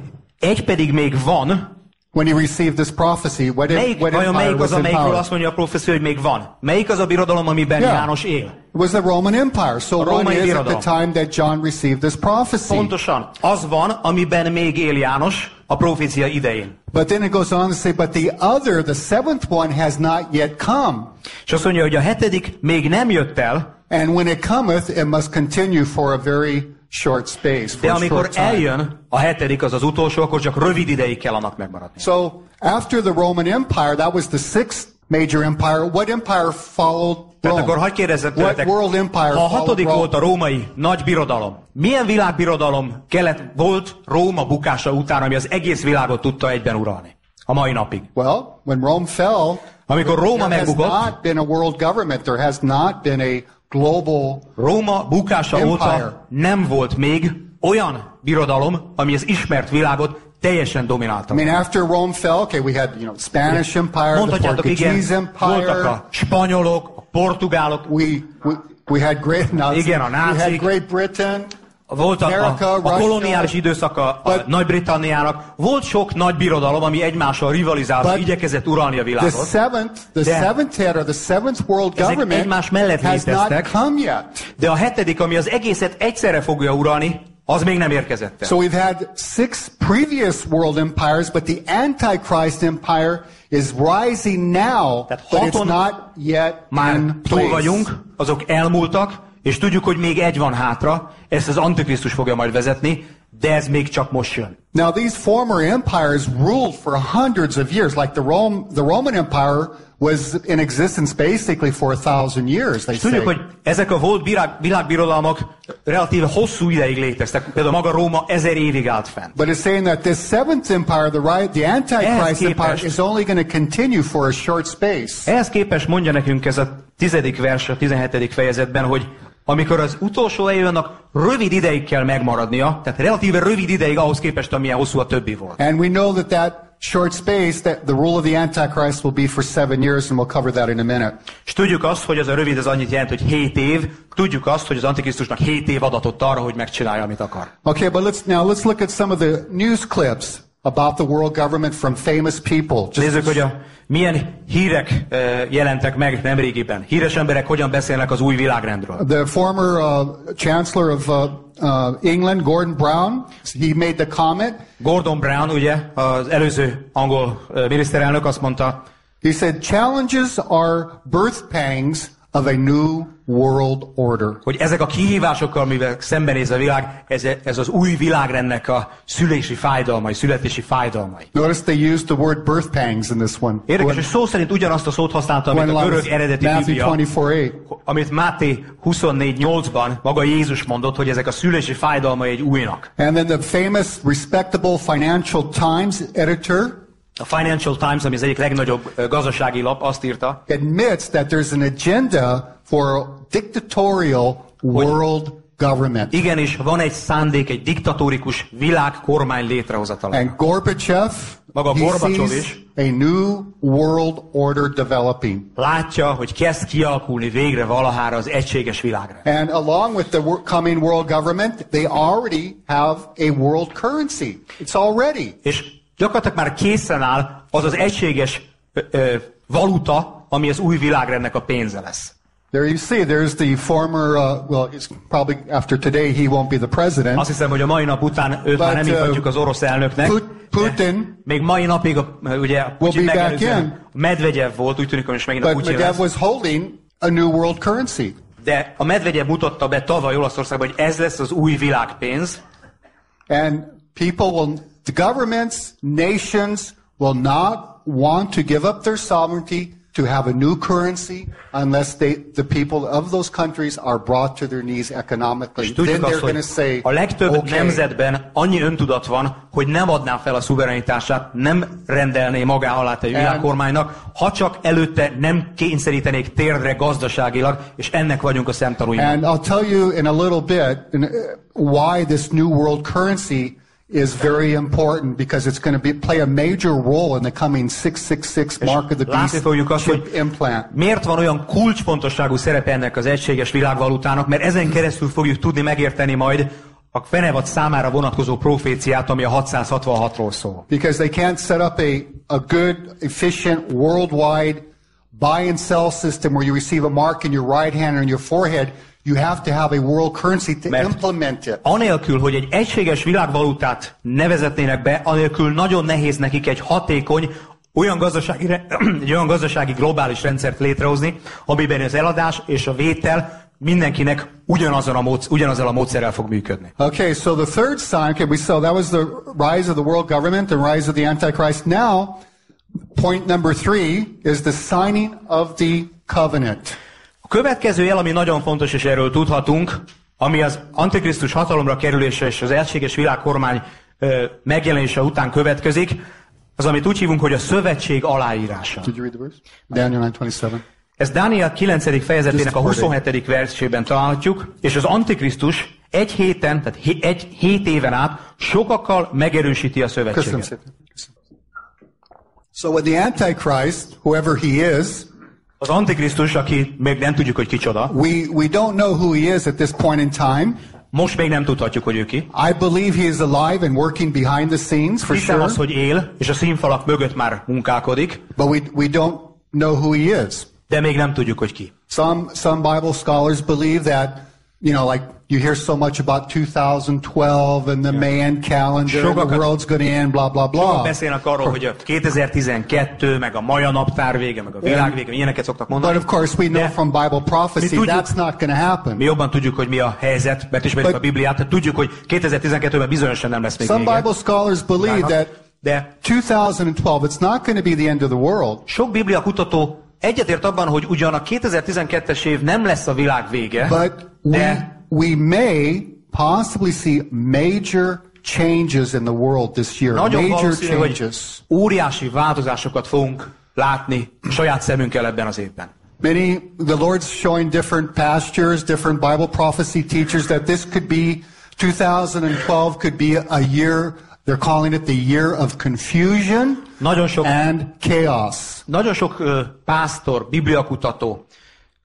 egy pedig még van, When he received this prophecy, what, melyik, what vajon melyik az, amelyikről azt mondja a professzor, hogy még van? Melyik az a birodalom, amiben Yeah. János él? It was the Roman Empire. So A római is at the birodalom. time that John received this prophecy. Pontosan. Az van, amiben még él János a profécia idején. But then it goes on to say, but the other, the seventh one, has not yet come. És azt mondja, hogy a hetedik még nem jött el, And when it cometh, it must continue for a very short space. For de amikor eljön a hetedik, az az utolsó, akkor csak rövid ideig kell annak megmaradni. So after the Roman Empire, that was the sixth major empire. What empire followed Tehát akkor hagyj kérdezzem tőletek, world empire ha a hatodik volt a római nagy birodalom, milyen világbirodalom kelet volt Róma bukása után, ami az egész világot tudta egyben uralni? A mai napig. Well, when Rome fell, Amikor Róma there has megbukott, not been a world government. There has not been a global. Róma bukása Empire. óta nem volt még olyan birodalom, ami az ismert világot teljesen dominálta. I mean, after Rome fell, okay, we had you know Spanish Empire, the Mondhatjátok, igen, Portuguese voltak Empire. a spanyolok, a portugálok, We, we we had great Nazis. Igen, a We had nácik. Great Britain. Voltak a, a Russia. koloniális időszaka a Nagy-Britanniának. Volt sok nagy birodalom, ami egymással rivalizálva igyekezett uralni a The világot. seventh, the De- seventh or the seventh world Ezek government egymás mellett léteztek. De a hetedik, ami az egészet egyszerre fogja uralni, az még nem érkezett el. So we've had six previous world empires, but the Antichrist empire is rising now, Tehát but it's not yet Már in túl place. vagyunk, azok elmúltak, és tudjuk, hogy még egy van hátra, ezt az Antikrisztus fogja majd vezetni, de ez még csak most jön. Now these former empires ruled for hundreds of years, like the Rome, the Roman Empire was in existence basically for a thousand years. They tudjuk, say. hogy ezek a volt világ, világbirodalmak relatíve hosszú ideig léteztek. Például maga Róma ezer évig állt fent. But it's saying that this seventh empire, the right, the Antichrist empire, is only going to continue for a short space. Ehhez képest mondja nekünk ez a tizedik vers a 17. fejezetben, hogy amikor az utolsó eljön, annak rövid ideig kell megmaradnia, tehát relatíve rövid ideig ahhoz képest, amilyen hosszú a többi volt. And we know that that short space, that the rule of the Antichrist will be for seven years, and we'll cover that in a minute. És tudjuk azt, hogy az a rövid az annyit jelent, hogy 7 év, tudjuk azt, hogy az Antikrisztusnak 7 év adatott arra, hogy megcsinálja, amit akar. Okay, but let's now let's look at some of the news clips about the world government from famous people. Just Nézzük, hogy a, milyen hírek eh, jelentek meg nemrégiben. Híres emberek hogyan beszélnek az új világrendről. the former uh, Chancellor of uh, uh, England, Gordon Brown, he made the comment. Gordon Brown, ugye, az előző angol eh, miniszterelnök azt mondta, He said, "Challenges are birth pangs of a new world order." hogy ezek a kihívásokkal, mivel szembenéz a világ, ez, ez az új világrendnek a szülési fájdalmai, születési fájdalmai. Notice they used the word birth pangs in this one. Érdekes, hogy szó szerint ugyanazt a szót használta, amit a görög eredeti Biblia, 24:8. amit Máté 24.8-ban maga Jézus mondott, hogy ezek a szülési fájdalmai egy újnak. And then the famous, respectable Financial Times editor A Financial Times, ami az egyik legnagyobb gazdasági lap, azt írta, admits that there's an agenda for dictatorial world government. igenis van egy szándék, egy diktatórikus világkormány létrehozatala. And Gorbachev, Maga Gorbacsov is. a new world order developing. Látja, hogy kezd kialakulni végre valahára az egységes világra. And along with the coming world government, they already have a world currency. It's already. És gyakorlatilag már készen áll az az egységes ö, ö, valuta, ami az új világrendnek a pénze lesz. There you see, there's the former, uh, well, it's probably after today he won't be the president. Azt hiszem, hogy a mai nap után őt But, már nem uh, hívhatjuk az orosz elnöknek. Put- Putin Még mai napig a, ugye Will Putyin be back megelőzően in. Medvegyev volt, úgy tűnik, hogy most megint a But Putyin Medvedev was holding a new world currency. De a Medvegyev mutatta be tavaly Olaszországban, hogy ez lesz az új világpénz, And people will, the governments, nations will not want to give up their sovereignty to have a new currency unless they, the people of those countries are brought to their knees economically. Then they're going to say, a legtöbb okay, nemzetben annyi öntudat van, hogy nem adná fel a szuverenitását, nem rendelné magá alá egy világkormánynak, ha csak előtte nem kényszerítenék térdre gazdaságilag, és ennek vagyunk a szemtanúi. And I'll tell you in a little bit uh, why this new world currency is very important because it's going to be, play a major role in the coming 666 mark of the beast fogjuk azt, hogy implant. miért van olyan kulcsfontosságú szerepe ennek az egységes világvalutának, mert ezen keresztül fogjuk tudni megérteni majd a Fenevad számára vonatkozó proféciát, ami a 666-ról szól. Because they can't set up a, a good, efficient, worldwide buy and sell system where you receive a mark in your right hand or in your forehead. You have to have a world currency to Mert implement it. Anélkül, hogy egy egységes világvalutát nevezetnének be, anélkül nagyon nehéz nekik egy hatékony, olyan gazdasági, [clears throat] egy olyan gazdasági globális rendszert létrehozni, amiben az eladás és a vétel mindenkinek ugyanazon a módsz, ugyanazzal a módszerrel fog működni. Okay, so the third sign, okay, we saw that was the rise of the world government and rise of the Antichrist. Now, point number three is the signing of the covenant. A következő jel, ami nagyon fontos, és erről tudhatunk, ami az Antikrisztus hatalomra kerülése és az egységes világkormány megjelenése után következik, az, amit úgy hívunk, hogy a szövetség aláírása. Did you read the verse? Daniel 9:27. Ez Dániel 9. fejezetének a Just 27. versében találhatjuk, és az Antikrisztus egy héten, tehát hé- egy hét éven át sokakkal megerősíti a Köszönöm szövetséget. szépen. So when the Antichrist, whoever he is, Az Antikrisztus, aki még nem tudjuk, hogy kicsoda, we, we don't know who he is at this point in time. most még nem tudhatjuk, hogy ő ki. I believe he is alive and working behind the scenes for Hiszem sure, az, hogy él, és a színfalak mögött már munkálkodik, but we, we don't know who he is. de még nem tudjuk, hogy ki. Some some Bible scholars believe that you know, like you hear so much about 2012 and the man calendar, and the Sokakat- world's going to end, blah blah Sokan blah. beszélnek arról, hogy a 2012, meg a Maja naptár vége, meg a világ vége, ilyeneket szoktak mondani. But of course, we know from Bible prophecy tudjuk- that's not going to happen. mi jobban tudjuk, hogy mi a helyzet, mert ismerjük a Bibliát, tehát tudjuk, hogy 2012-ben bizonyosan nem lesz még Some vége. Bible scholars believe that De 2012 it's not going to be the end of the world, sok biblia kutató egyetért abban, hogy ugyan a 2012-es év nem lesz a világ vége, but we de, we may possibly see major changes in the world this year. nagyon Major valószínű, hogy changes. óriási változásokat fogunk látni saját szemünkkel ebben az évben. Many, the Lord's showing different pastors, different Bible prophecy teachers that this could be, 2012 could be a year, they're calling it the year of confusion Nagyon sok, and chaos. nagyon sok ö, pásztor, bibliakutató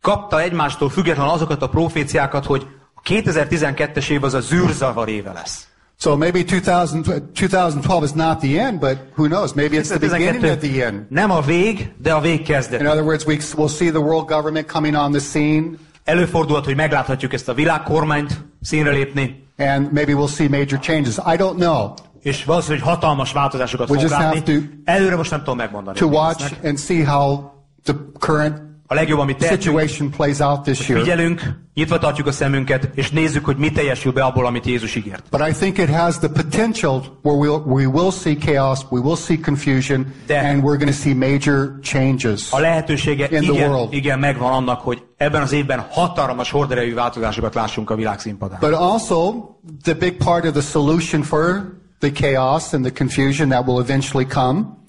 kapta egymástól függetlenül azokat a proféciákat, hogy a 2012-es év az a zűrzavar éve lesz. So maybe 2000, 2012 is not the end, but who knows? Maybe it's the beginning of the end. nem a vég, de a vég In kezdete. other words, we will see the world government coming on the scene, Előfordulhat, hogy megláthatjuk ezt a világkormányt színre lépni, and maybe we'll see major changes. I don't know. és valószínűleg hogy hatalmas változásokat We fog látni. to- Előre most nem tudom megmondani. To watch and see how the current A legjobb, amit tehetünk, figyelünk, nyitva tartjuk a szemünket, és nézzük, hogy mi teljesül be abból, amit Jézus ígért. But I think it has the potential where we'll, we will see chaos, we will see confusion, De- and we're going to see major changes. A lehetősége In the igen, world. igen megvan annak, hogy ebben az évben hatalmas horderejű változásokat lássunk a világ színpadán. But also, the big part of the solution for the chaos and the confusion that will eventually come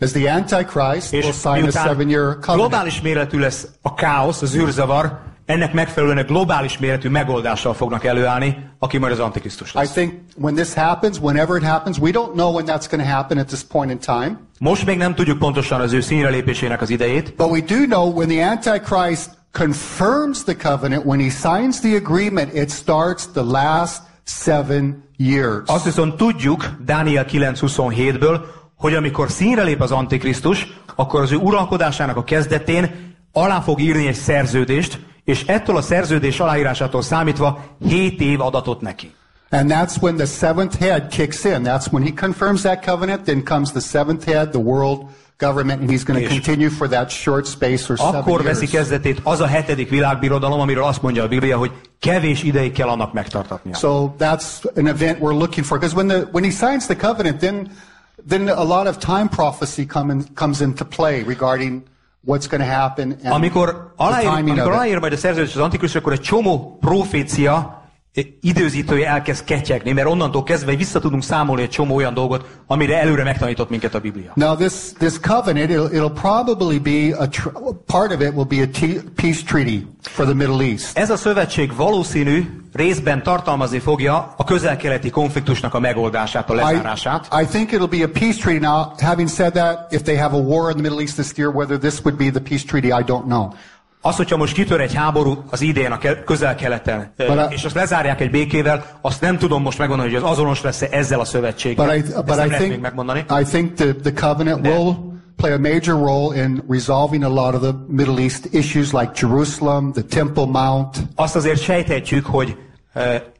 is the Antichrist will sign a seven-year covenant. globális méretű lesz a káosz, az űrzavar, ennek megfelelően egy globális méretű megoldással fognak előállni, aki majd az Antikrisztus I lesz. think when this happens, whenever it happens, we don't know when that's going to happen at this point in time. Most még nem tudjuk pontosan az ő színre lépésének az idejét, But we do know when the Antichrist confirms the covenant, when he signs the agreement, it starts the last seven years. Azt viszont tudjuk Dániel 9.27-ből, hogy amikor színre lép az Antikrisztus, akkor az ő uralkodásának a kezdetén alá fog írni egy szerződést, és ettől a szerződés aláírásától számítva 7 év adatot neki. And that's when the seventh head kicks in. That's when he confirms that covenant. Then comes the seventh head, the world government, and he's going to continue for that short space or seven Akkor veszi years. kezdetét az a hetedik világbirodalom, amiről azt mondja a Biblia, hogy kevés ideig kell annak megtartatnia. So that's an event we're looking for. Because when the when he signs the covenant, then then a lot of time prophecy come in, comes into play regarding what's going to happen and Amikor the timing amikor of it. aláír majd a szerződés az Antikrisztus, akkor egy csomó profécia időzítője elkezd ketyegni, mert onnantól kezdve vissza tudunk számolni egy csomó olyan dolgot, amire előre megtanított minket a Biblia. Now this this covenant, it'll, it'll probably be a part of it will be a peace treaty for the Middle East. Ez a szövetség valószínű részben tartalmazni fogja a közel-keleti konfliktusnak a megoldását, a lezárását. I, I think it'll be a peace treaty. Now, having said that, if they have a war in the Middle East this year, whether this would be the peace treaty, I don't know. Az, hogyha most kitör egy háború az idén a ke- közel-keleten, I- és azt lezárják egy békével, azt nem tudom most megmondani, hogy az azonos lesz-e ezzel a szövetséggel. But I, Ezt but nem I lehet még think megmondani. I think the, the covenant will play a major role in resolving a lot of the Middle East issues like Jerusalem, the Temple Mount, Azt azért sejthetjük, hogy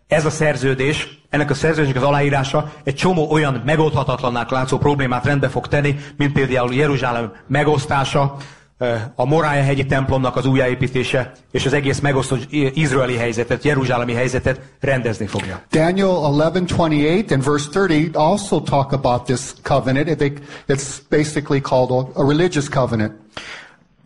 ez a szerződés, ennek a szerződésnek az aláírása egy csomó olyan megoldhatatlanná látszó problémát rendbe fog tenni, mint például Jeruzsálem megosztása, a Morája hegyi templomnak az újjáépítése, és az egész megosztott izraeli helyzetet, jeruzsálemi helyzetet rendezni fogja. Daniel 11:28 and verse 30 also talk about this covenant. It- It's basically called a religious covenant.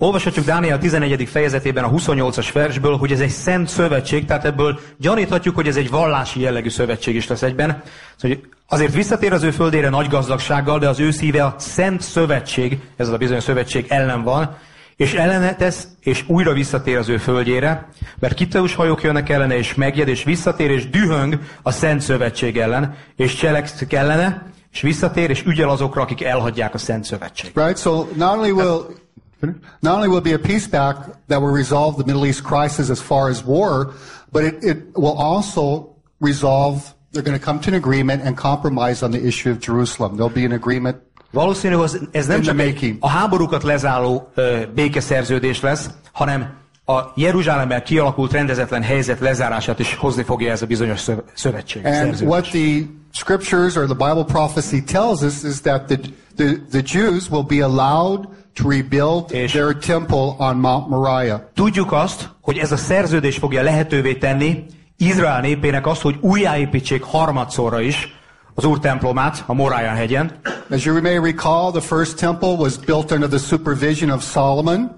Olvashatjuk Dániel 11. fejezetében a 28-as versből, hogy ez egy szent szövetség, tehát ebből gyaníthatjuk, hogy ez egy vallási jellegű szövetség is lesz egyben. Szóval, azért visszatér az ő földére nagy gazdagsággal, de az ő szíve a szent szövetség, ez a bizonyos szövetség ellen van, és ellene tesz, és újra visszatér az ő földjére, mert kiteus hajók jönnek ellene, és megjed, és visszatér, és dühöng a szent szövetség ellen, és cselekszik ellene, és visszatér, és ügyel azokra, akik elhagyják a szent szövetség. Right? So not only will not only will it be a peace pact that will resolve the Middle East crisis as far as war, but it, it will also resolve they're going to come to an agreement and compromise on the issue of Jerusalem. There'll be an agreement Valószínű, hogy ez nem In the csak egy, making. a háborúkat lezáró ö, békeszerződés lesz, hanem a Jeruzsálemmel kialakult rendezetlen helyzet lezárását is hozni fogja ez a bizonyos szöv- szövetség. And szerződés. what the scriptures or the Bible prophecy tells us is that the, the, the Jews will be allowed to rebuild their temple on Mount Moriah. Tudjuk azt, hogy ez a szerződés fogja lehetővé tenni Izrael népének azt, hogy újjáépítsék harmadszorra is az Úr templomát a Moráján hegyen. As you may recall, the first temple was built under the supervision of Solomon,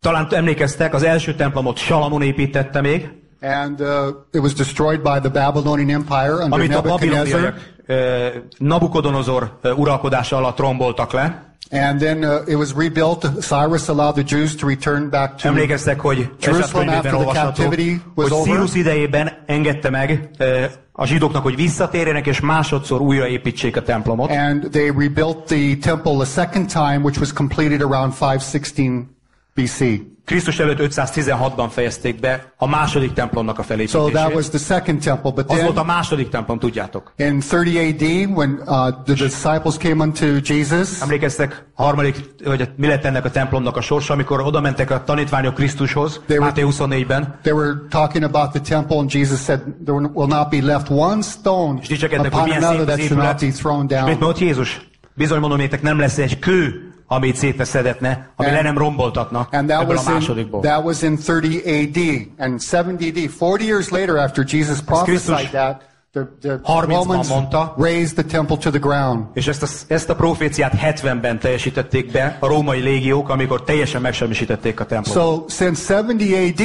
Talán emlékeztek, az első templomot Salamon építette még, and uh, it was destroyed by the Babylonian Empire under amit a Nebuchadnezzar. ö, Nabukodonozor ö, uralkodása alatt romboltak le. And then uh, it was rebuilt. Cyrus allowed the Jews to return back to Emlékeztek, hogy Jerusalem after the captivity was hogy over. Cyrus idejében engedte meg ö, a zsidóknak, hogy visszatérjenek, és másodszor újraépítsék a templomot. And they rebuilt the temple a second time, which was completed around 516 BC. Krisztus előtt 516-ban fejezték be a második templomnak a So that felépítését. was the second temple. But Az volt a then második templom, tudjátok. in 30 AD, when uh, the disciples came unto Jesus, Emlékeztek, harmadik, hogy mi lett ennek a templomnak a sorsa, amikor oda mentek a tanítványok Krisztushoz, They Máté 24-ben, they were talking about the temple, and Jesus said, There will not be left one stone upon another that should not be thrown És mit down. mondott Jézus? Bizony mondom néktek, nem lesz egy kő, amit széteszedetne, ami And- le nem romboltatna And that ebből a was, in, másodikból. that was in 30 AD. And 70 AD, 40 years later after Jesus prophesied that, the, the 30-ban Romans mondta. raised the temple to the ground. És ezt a, ezt a proféciát 70-ben teljesítették be a római légiók, amikor teljesen megsemmisítették a templomot. So since 70 AD,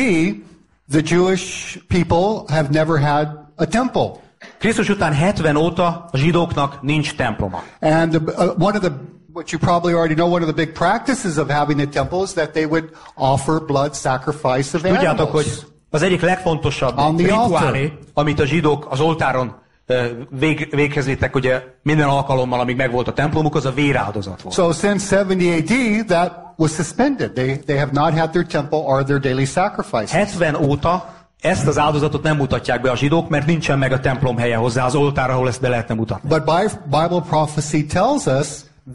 the Jewish people have never had a temple. Krisztus után 70 óta a zsidóknak nincs temploma. And the, uh, one of the, what you probably already know, one of the big practices of having a temple is that they would offer blood sacrifice of Tudjátok, hogy animals. az egyik legfontosabb On rituálé, amit a zsidók az oltáron ö, vég, véghez vittek, ugye minden alkalommal, amíg megvolt a templomuk, az a véráldozat volt. So since 70 AD, that was suspended. They, they have not had their temple or their daily sacrifices. 70 óta ezt az áldozatot nem mutatják be a zsidók, mert nincsen meg a templom helye hozzá, az oltár, ahol ezt be lehetne mutatni. But Bi- Bible prophecy tells us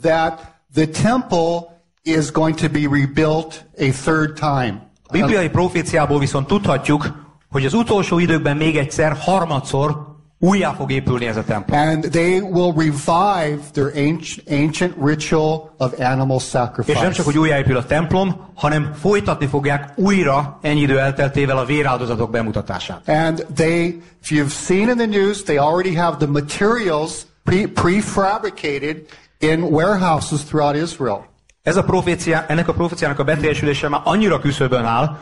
that the temple is going to be rebuilt a third time. A bibliai proféciából viszont tudhatjuk, hogy az utolsó időkben még egyszer harmadszor újjá fog épülni ez a templom. And they will revive their ancient, ancient ritual of animal És nem sacrifice. csak, hogy újjáépül a templom, hanem folytatni fogják újra ennyi idő elteltével a véráldozatok bemutatását. And they, if you've seen in the news, they already have the materials pre- prefabricated in warehouses throughout Israel. Ez a profécia, ennek a proféciának a beteljesülése már annyira küszöbön áll,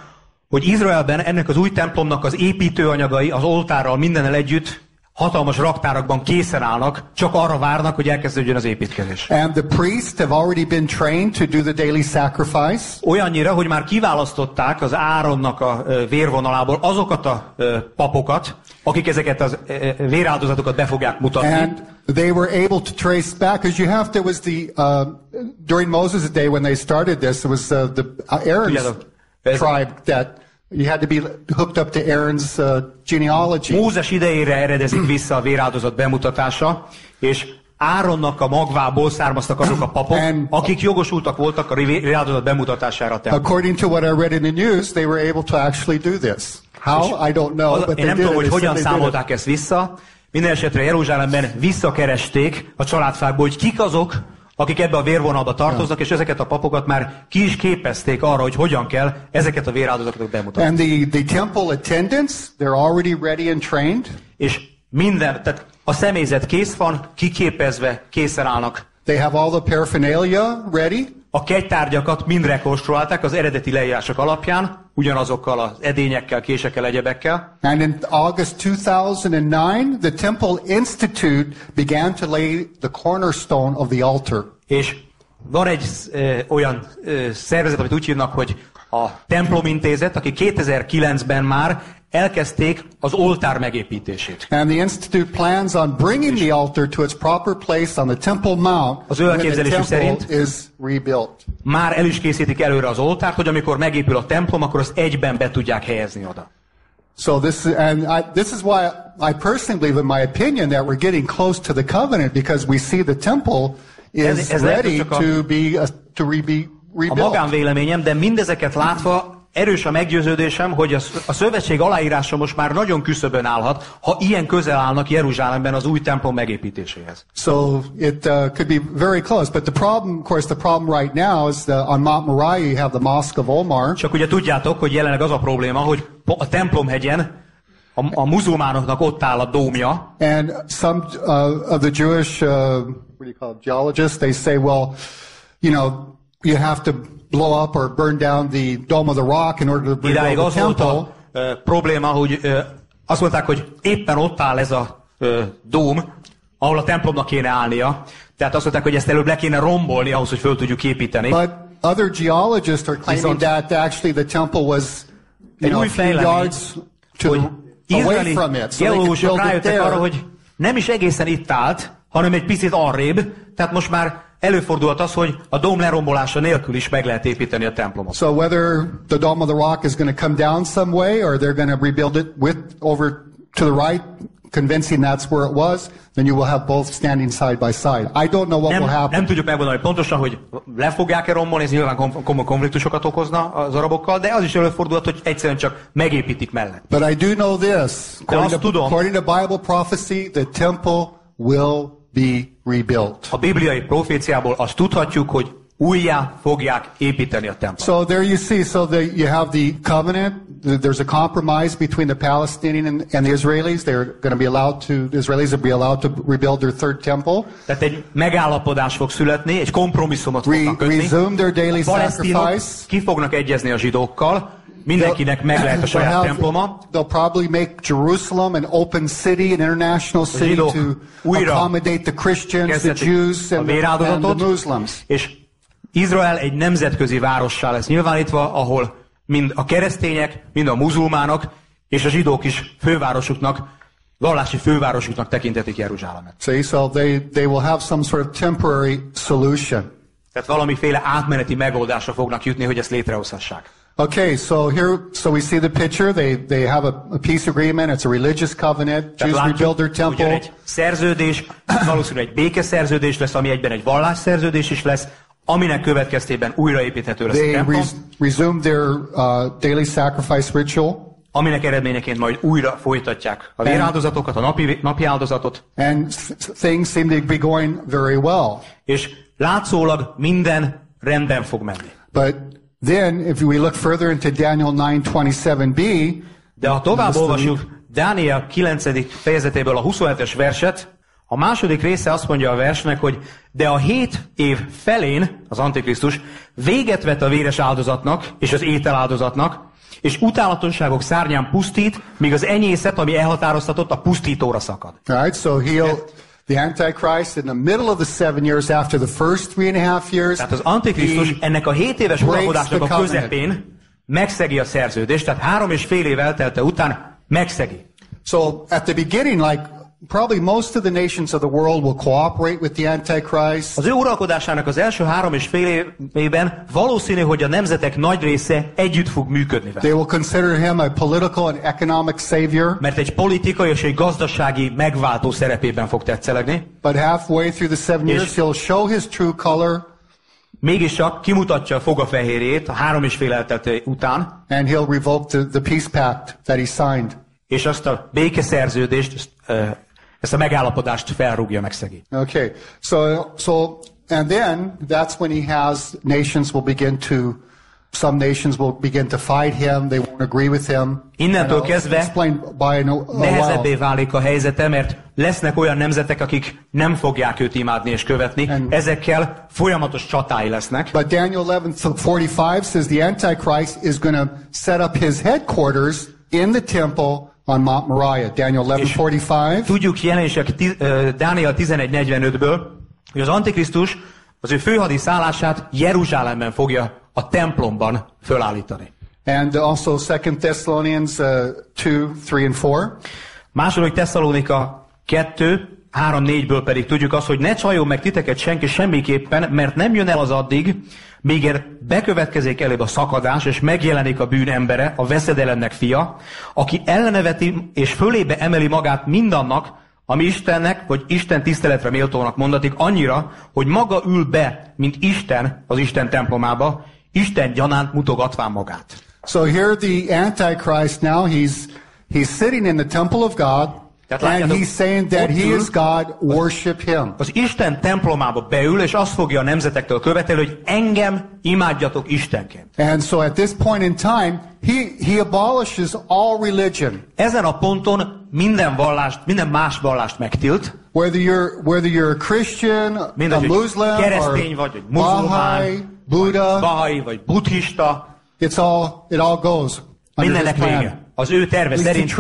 hogy Izraelben ennek az új templomnak az építőanyagai az oltárral mindennel együtt hatalmas raktárakban készen állnak, csak arra várnak, hogy elkezdődjön az építkezés. And the priests have already been trained to do the daily sacrifice. Olyannyira, hogy már kiválasztották az Áronnak a vérvonalából azokat a papokat, akik ezeket az véráldozatokat be fogják mutatni. And they were able to trace back, because you have, there was the, uh, during Moses' day when they started this, it was uh, the uh, Aaron's Tudjátok, tribe that you had to be hooked up to Aaron's uh, genealogy. Mózes idejére eredezik vissza a véráldozat bemutatása, és Áronnak a magvából származtak azok a papok, And- akik jogosultak voltak a véráldozat bemutatására a templomban. According to what I read in the news, they were able to actually do this. How? I don't know, Az- but Én they nem did tudom, hogy hogyan számolták ezt vissza. Minden esetre Jeruzsálemben visszakeresték a családfákból, hogy kik azok, akik ebbe a vérvonalba tartoznak, és ezeket a papokat már ki is képezték arra, hogy hogyan kell ezeket a véráldozatokat bemutatni. And the, the temple attendants, they're already ready and trained. És minden, tehát a személyzet kész van, kiképezve, készen állnak. They have all the paraphernalia ready. A kegytárgyakat mind rekonstruálták az eredeti leírások alapján, ugyanazokkal az edényekkel, késekkel, egyebekkel. And in August 2009, the Temple Institute began to lay the cornerstone of the altar. És van egy ö, olyan ö, szervezet, amit úgy hívnak, hogy a Templomintézet, aki 2009-ben már elkezdték az oltár megépítését. And the Institute plans on bringing the altar to its proper place on the Temple Mount Az ő elképzelésük szerint- is rebuilt. Már el is készítik előre az oltárt, hogy amikor megépül a templom, akkor azt egyben be tudják helyezni oda. So this is, and I, this is why I personally believe, in my opinion, that we're getting close to the covenant because we see the temple is Ez- ez ready a- to be uh, to re, be A rebuilt. magánvéleményem, de mindezeket látva erős a meggyőződésem, hogy a, sz- a szövetség aláírása most már nagyon küszöbön állhat, ha ilyen közel állnak Jeruzsálemben az új templom megépítéséhez. So it uh, could be very close. But the problem, of course, the problem right now is the, on Mount Moriah you have the Mosque of Omar, Csak ugye tudjátok, hogy jelenleg az a probléma, hogy a templomhegyen a, a muzulmánoknak ott áll a dómja, and some uh, of the Jewish uh, what do you call it, geologists they say, well, you know, you have to blow up or burn down the dome of the rock in order to idáig rebuild az the volt temple. a ö, probléma, hogy ö, azt mondták, hogy éppen ott áll ez a ö, dóm, ahol a templomnak kéne állnia. Tehát azt mondták, hogy ezt előbb le kéne rombolni ahhoz, hogy föl tudjuk építeni. But other geologists are claiming that actually the temple was, you know, a few yards to hogy the, away from it, so geológusok rájöttek arra, hogy nem is egészen itt állt, hanem egy picit arrébb, tehát most már előfordulhat az, hogy a dóm lerombolása nélkül is meg lehet építeni a templomot. So whether the Dome of the Rock is going to come down some way or they're going to rebuild it with over to the right, convincing that's where it was, then you will have both standing side by side. I don't know what Nem, will happen. nem tudjuk megmondani pontosan, hogy le fogják-e rombolni, ez nyilván kom- komoly konfliktusokat okozna az arabokkal, de az is előfordulhat, hogy egyszerűen csak megépítik mellett. But I do know this. According to, tudom. according to Bible prophecy, the temple will be rebuilt. A bibliai proféciából azt tudhatjuk, hogy újjá fogják építeni a templomot. So there you see, so the, you have the covenant. There's a compromise between the Palestinian and, and the Israelis. They're going to be allowed to, the Israelis will be allowed to rebuild their third temple. Tehát egy megállapodás fog születni, egy kompromisszumot fognak kötni. resume their daily sacrifice. ki fognak egyezni a zsidókkal, mindenkinek meg lehet a saját have- temploma. They'll probably make Jerusalem an open city, an international city to accommodate the Christians, the Jews, and the, and the Muslims. és Izrael egy nemzetközi várossá lesz nyilvánítva, ahol mind a keresztények, mind a muzulmánok és a zsidók is fővárosuknak, vallási fővárosuknak tekintetik Jeruzsálemet. So they, they will have some sort of temporary solution. Tehát valamiféle átmeneti megoldásra fognak jutni, hogy ezt létrehozhassák. Okay, so here, so we see the picture. They they have a, a peace agreement. It's a religious covenant. Tehát Jews rebuild their látjuk, ugyan temple. egy szerződés, valószínűleg egy békeszerződés lesz, ami egyben egy vallásszerződés is lesz, aminek következtében újraépíthető lesz a They templom. res, resume their uh, daily sacrifice ritual. aminek eredményeként majd újra folytatják a véráldozatokat, a napi, napi áldozatot, And th- things seem to be going very well. és látszólag minden rendben fog menni. But then, if we look further into Daniel 9:27b, De ha tovább olvasjuk Dániel 9. fejezetéből a 27-es verset, a második része azt mondja a versnek, hogy de a hét év felén az Antikrisztus véget vet a véres áldozatnak és az ételáldozatnak, és utálatosságok szárnyán pusztít, míg az enyészet, ami elhatároztatott, a pusztítóra szakad. right? So he'll the Antichrist in the middle of the seven years after the first three and a half years. Tehát az Antikrisztus ennek a 7 éves uralkodásnak a közepén megszegi a szerződést, tehát három és fél év eltelte után megszegi. So at the beginning, like probably most of the nations of the world will cooperate with the Antichrist. Az ő uralkodásának az első három és fél évében valószínű, hogy a nemzetek nagy része együtt fog működni vele. They will consider him a political and economic savior. Mert egy politikai és egy gazdasági megváltó szerepében fog tetszelegni. But halfway through the seven years, he'll show his true color Mégis csak kimutatja a fogafehérjét a három és fél eltelte után, and he'll revoke the, the peace pact that he signed. és azt a békeszerződést, ö, ezt a megállapodást felrúgja, megszegi. Okay. So, so, and then that's when he has nations will begin to, some nations will begin to fight him. They won't agree with him. Innentől kezdve by a Nehezebbé válik a helyzete, mert lesznek olyan nemzetek, akik nem fogják őt imádni és követni. And- Ezekkel folyamatos csatái lesznek. But Daniel 11:45 says the Antichrist is going to set up his headquarters in the temple on Mount Moriah. Daniel 11:45. Tudjuk jelenések Dániel 11.45-ből, hogy az Antikrisztus az ő főhadi szállását Jeruzsálemben fogja a templomban fölállítani. And also 2 Thessalonians uh, 2, 3 and 4. Második Tesszalonika 2, 3-4-ből pedig tudjuk azt, hogy ne csaljon meg titeket senki semmiképpen, mert nem jön el az addig, er bekövetkezik elébb a szakadás, és megjelenik a bűn embere, a veszedelemnek fia, aki elleneveti és fölébe emeli magát mindannak, ami Istennek, vagy Isten tiszteletre méltónak mondatik, annyira, hogy maga ül be, mint Isten az Isten templomába, Isten gyanánt mutogatván magát. So here the Antichrist now he's he's sitting in the temple of God Tehát and látjátok, he's saying that he is God, worship him. az Isten templomába beül, és azt fogja a nemzetektől követelni, hogy engem imádjatok Istenként. And so at this point in time, he he abolishes all religion. Ezen a ponton minden vallást, minden más vallást megtilt, Whether you're whether you're a Christian, a Mindegy, hogy Muslim, keresztény vagy, vagy muzulmán, Baha'i, Buddha, bahai vagy buddhista, it's all it all goes mindennek vége. Az ő terve szerint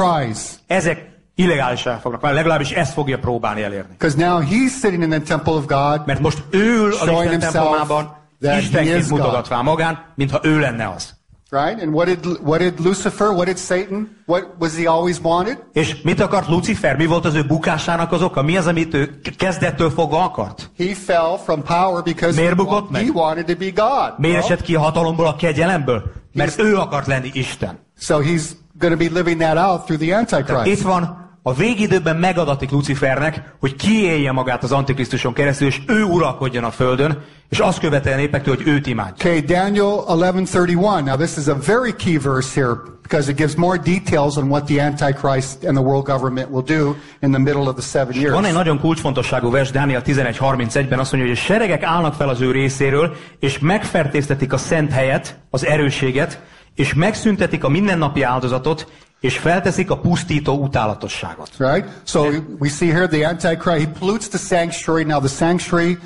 ezek illegálisan fognak válni, legalábbis ezt fogja próbálni elérni. Because now he's sitting in the temple of God, Mert most ül az Showing Isten templomában, Istenként mutogatván magán, mintha ő lenne az. right? And what did what did Lucifer, what did Satan, what was he always wanted? És mit akart Lucifer? Mi volt az ő bukásának az oka? Mi az, amit ő kezdettől fogva akart? He fell from power because Miért he, bukott meg? he wanted to be God. Miért esett ki a hatalomból, a kegyelemből? Mert ő akart lenni Isten. So he's going to be living that out through the Itt Antichrist. van, a végidőben megadatik Lucifernek, hogy kiélje magát az Antikrisztuson keresztül, és ő uralkodjon a földön, és azt követel népektől, hogy őt imádja. Okay, Daniel 11:31. Now this is a very key verse here because it gives more details on what the Antichrist and the world government will do in the middle of the seven years. Van egy nagyon kulcsfontosságú vers, Dániel 11.31-ben azt mondja, hogy a seregek állnak fel az ő részéről, és megfertéztetik a szent helyet, az erősséget, és megszüntetik a mindennapi áldozatot, és felteszik a pusztító utálatosságot. Right? So we see here the Antichrist, he pollutes the sanctuary. Now the sanctuary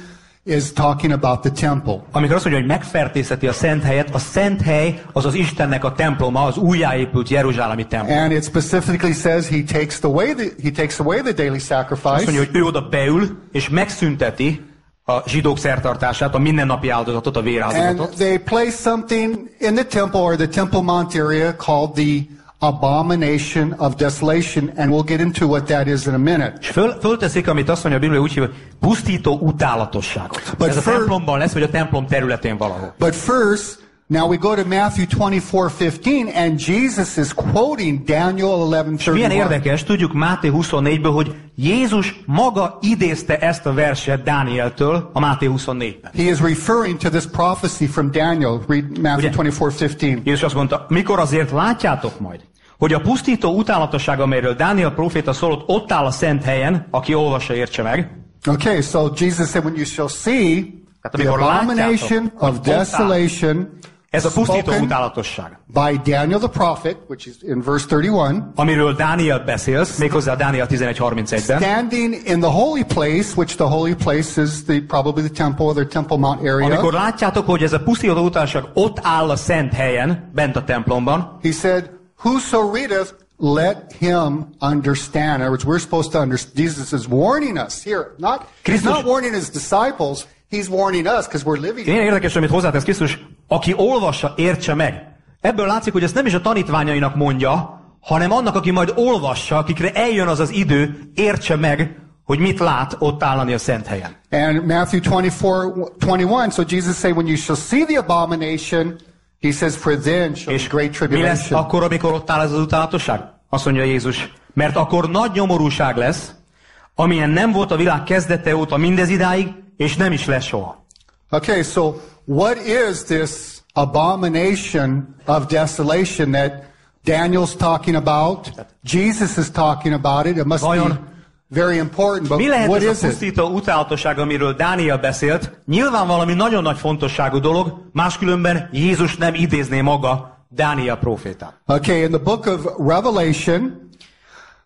is talking about the temple. Amikor azt mondja, hogy megfertézteti a szent helyet, a szent hely az az Istennek a temploma, az újjáépült Jeruzsálemi templom. And it specifically says he takes the way the, he takes away the daily Azt sacrifice. mondja, hogy ő oda beül, és megszünteti a zsidók szertartását, a mindennapi áldozatot, a And véráldozatot. they place something in the temple or the Temple Mount area called the abomination of desolation, and we'll get into what that is in a minute. Föl, fölteszik, amit azt mondja a Biblia úgy hívja, pusztító utálatosságot. But Ez a first- templomban lesz, vagy a templom területén valahol. But first, now we go to Matthew 24:15, and Jesus is quoting Daniel És milyen 11:31. érdekes, tudjuk Máté 24-ből, hogy Jézus maga idézte ezt a verset Dánieltől a Máté 24-ben. He is referring to this prophecy from Daniel. Read Matthew Ugye? 24:15. Jézus azt mondta, mikor azért látjátok majd, hogy a pusztító utálatosság, amelyről Dániel próféta szólott, ott áll a szent helyen, aki olvassa, értse meg. Okay, so Jesus said, when you shall see Tehát the abomination of desolation Ez a pusztító utálatosság, by Daniel the prophet, which is in verse 31, amiről Dániel beszélsz, méghozzá Dániel 11.31-ben, standing in the holy place, which the holy place is the probably the temple or the Temple Mount area. amikor látjátok, hogy ez a pusztító utálatosság ott áll a szent helyen, bent a templomban, He said, Whoso readeth, let him understand. In other words, we're supposed to understand. Jesus is warning us here. Not, he's not warning his disciples. He's warning us because we're living. Én érdekes, amit hozzátesz Krisztus, aki olvassa, értse meg. Ebből látszik, hogy ezt nem is a tanítványainak mondja, hanem annak, aki majd olvassa, akikre eljön az az idő, értse meg, hogy mit lát ott állani a szent helyen. And Matthew 24, 21, so Jesus said, when you shall see the abomination, he says, for then shall És great mi lesz tribulation. akkor, amikor ott áll ez az utálatosság? Azt mondja Jézus, mert akkor nagy nyomorúság lesz, amilyen nem volt a világ kezdete óta mindez idáig, és nem is lesz soha. Okay, so what is this abomination of desolation that Daniel's talking about? Jesus is talking about it. It must Vajon- be very important, but Mi lehet what ez is a it? pusztító utálatosság, amiről Dániel beszélt? Nyilván valami nagyon nagy fontosságú dolog, máskülönben Jézus nem idézné maga Dániel prófétát. Okay, in the book of Revelation,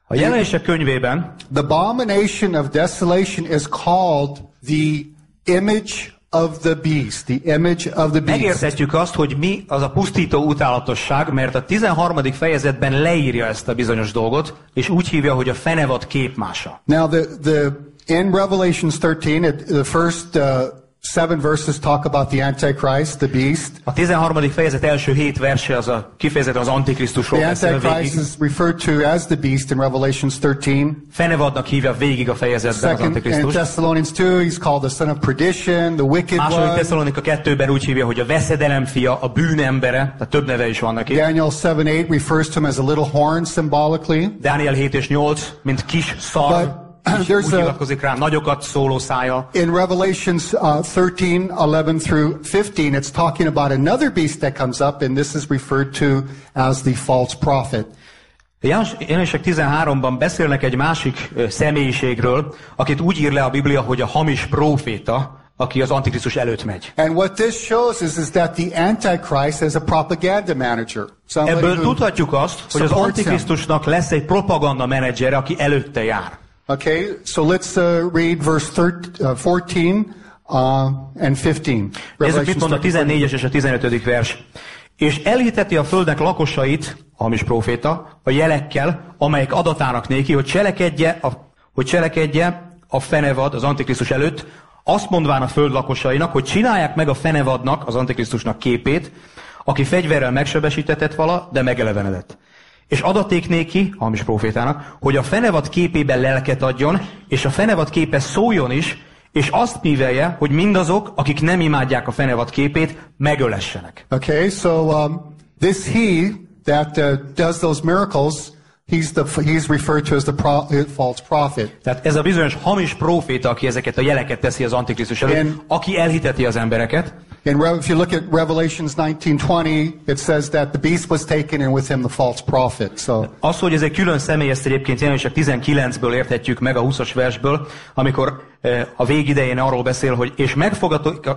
A jelenések könyvében the abomination of desolation is called the image of the beast, the image of the beast. megérthetjük azt, hogy mi az a pusztító utálatosság, mert a 13. fejezetben leírja ezt a bizonyos dolgot, és úgy hívja, hogy a fenevad képmása. Now, the, the in Revelations 13, it, the first uh, seven verses talk about the Antichrist, the beast. A 13. fejezet első hét verse az a kifejezetten az Antikrisztusról The beszél Antichrist is referred to as the beast in Revelations 13. Fenevadnak hívja végig a fejezetben az Second, in Antikrisztus. Thessalonians 2, he's called the son of perdition, the wicked Második one. Tesszalonika 2-ben úgy hívja, hogy a veszedelem fia, a bűn embere, tehát több neve is van neki. Daniel 7, 8 refers to him as a little horn symbolically. Dániel 7 és 8, mint kis szar, there's úgy hivatkozik rá, nagyokat szóló szája. In Revelations uh, 13, 11 through 15, it's talking about another beast that comes up, and this is referred to as the false prophet. Jelenések 13-ban beszélnek egy másik személyiségről, akit úgy ír le a Biblia, hogy a hamis próféta, aki az Antikrisztus előtt megy. And what this shows is, is that the Antichrist is a propaganda manager. Ebből tudhatjuk azt, hogy az. Antikrisztusnak lesz egy propaganda menedzsere, aki előtte jár. Okay, so let's uh, read verse thir- uh, 14 uh, and 15. Nézzük, mit mond a 13. 14-es és a 15. vers. És elhiteti a földnek lakosait, hamis próféta, a jelekkel, amelyek adatának néki, hogy cselekedje a, hogy cselekedje a fenevad az Antikrisztus előtt, azt mondván a föld lakosainak, hogy csinálják meg a fenevadnak, az Antikrisztusnak képét, aki fegyverrel megsebesítetett vala, de megelevenedett. És adaték néki, hamis profétának, hogy a fenevad képében lelket adjon, és a fenevad képe szóljon is, és azt művelje, hogy mindazok, akik nem imádják a fenevad képét, megölessenek. Okay, so um, this he that uh, does those miracles, he's the he's referred to as the pro- uh, false prophet. Tehát ez a bizonyos hamis próféta, aki ezeket a jeleket teszi az Antikrisztus előtt, aki elhiteti az embereket, And Re- if you look at Revelations 19:20, it says that the beast was taken and with him the false prophet. So Az, hogy ez egy külön személy, egyébként jelenések 19-ből érthetjük meg a 20-as versből, amikor eh, a végidején arról beszél, hogy és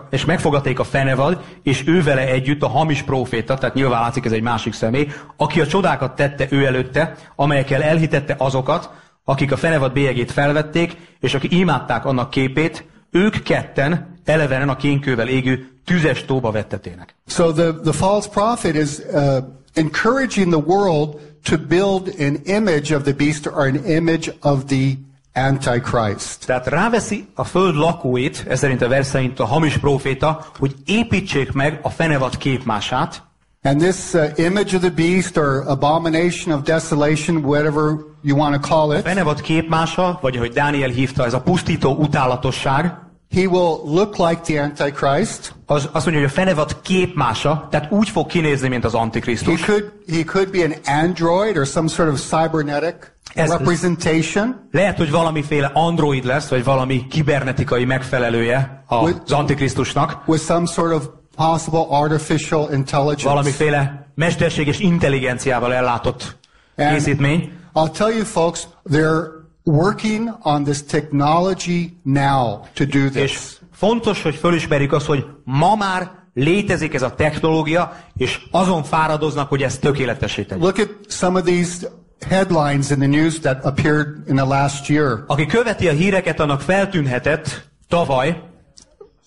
és megfogaték a fenevad, és ő vele együtt a hamis próféta, tehát nyilván látszik ez egy másik személy, aki a csodákat tette ő előtte, amelyekkel elhitette azokat, akik a fenevad bélyegét felvették, és akik imádták annak képét, ők ketten elevenen a kénkővel égő tüzes tóba vettetének. So the, the false prophet is uh, encouraging the world to build an image of the beast or an image of the Antichrist. Tehát ráveszi a föld lakóit, ez szerint a vers szerint a hamis próféta, hogy építsék meg a fenevad képmását, And this uh, image of the beast or abomination of desolation, whatever you want to call it, fenevad képmása, vagy ahogy Dániel hívta, ez a pusztító utálatosság, he will look like the Antichrist. az azt mondja, hogy a fenevad képmása, tehát úgy fog kinézni, mint az He Antikrisztus. could, he could be an android or some sort of cybernetic Yes. representation. Lehet, hogy valamiféle android lesz, vagy valami kibernetikai megfelelője az Antikrisztusnak, with some sort of possible artificial intelligence. valamiféle mesterséges intelligenciával ellátott készítmény. I'll tell you folks, they're working on this technology now to do És this. fontos, hogy fölismerjük azt, hogy ma már létezik ez a technológia, és azon fáradoznak, hogy ezt tökéletesé tegyék. Look at some of these headlines in the news that appeared in the last year. Aki követi a híreket, annak feltűnhetett tavaly,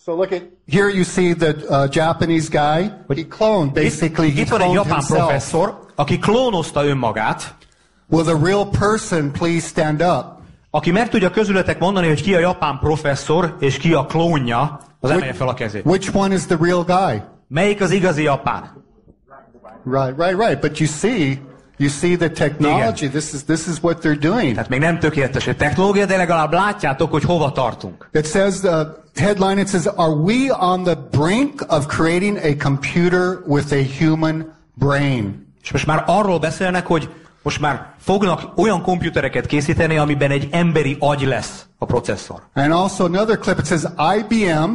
So look at here you see the uh, Japanese guy. He cloned basically. itt, He itt van egy japán himself. professzor, aki klónozta önmagát, Will the real person please stand up? aki meg tudja közületek mondani, hogy ki a japán professzor, és ki a klónja, az emelje fel a kezét. Which one is the real guy? Melyik az igazi japán? Right, right, right. But you see, you see the technology. This is this is what they're doing. Tehát még nem tökéletes a technológia, de legalább látjátok, hogy hova tartunk. It says the headline. It says, "Are we on the brink of creating a computer with a human brain?" És most már arról beszélnek, hogy most már fognak olyan komputereket készíteni, amiben egy emberi agy lesz a processzor. And also another clip. It says IBM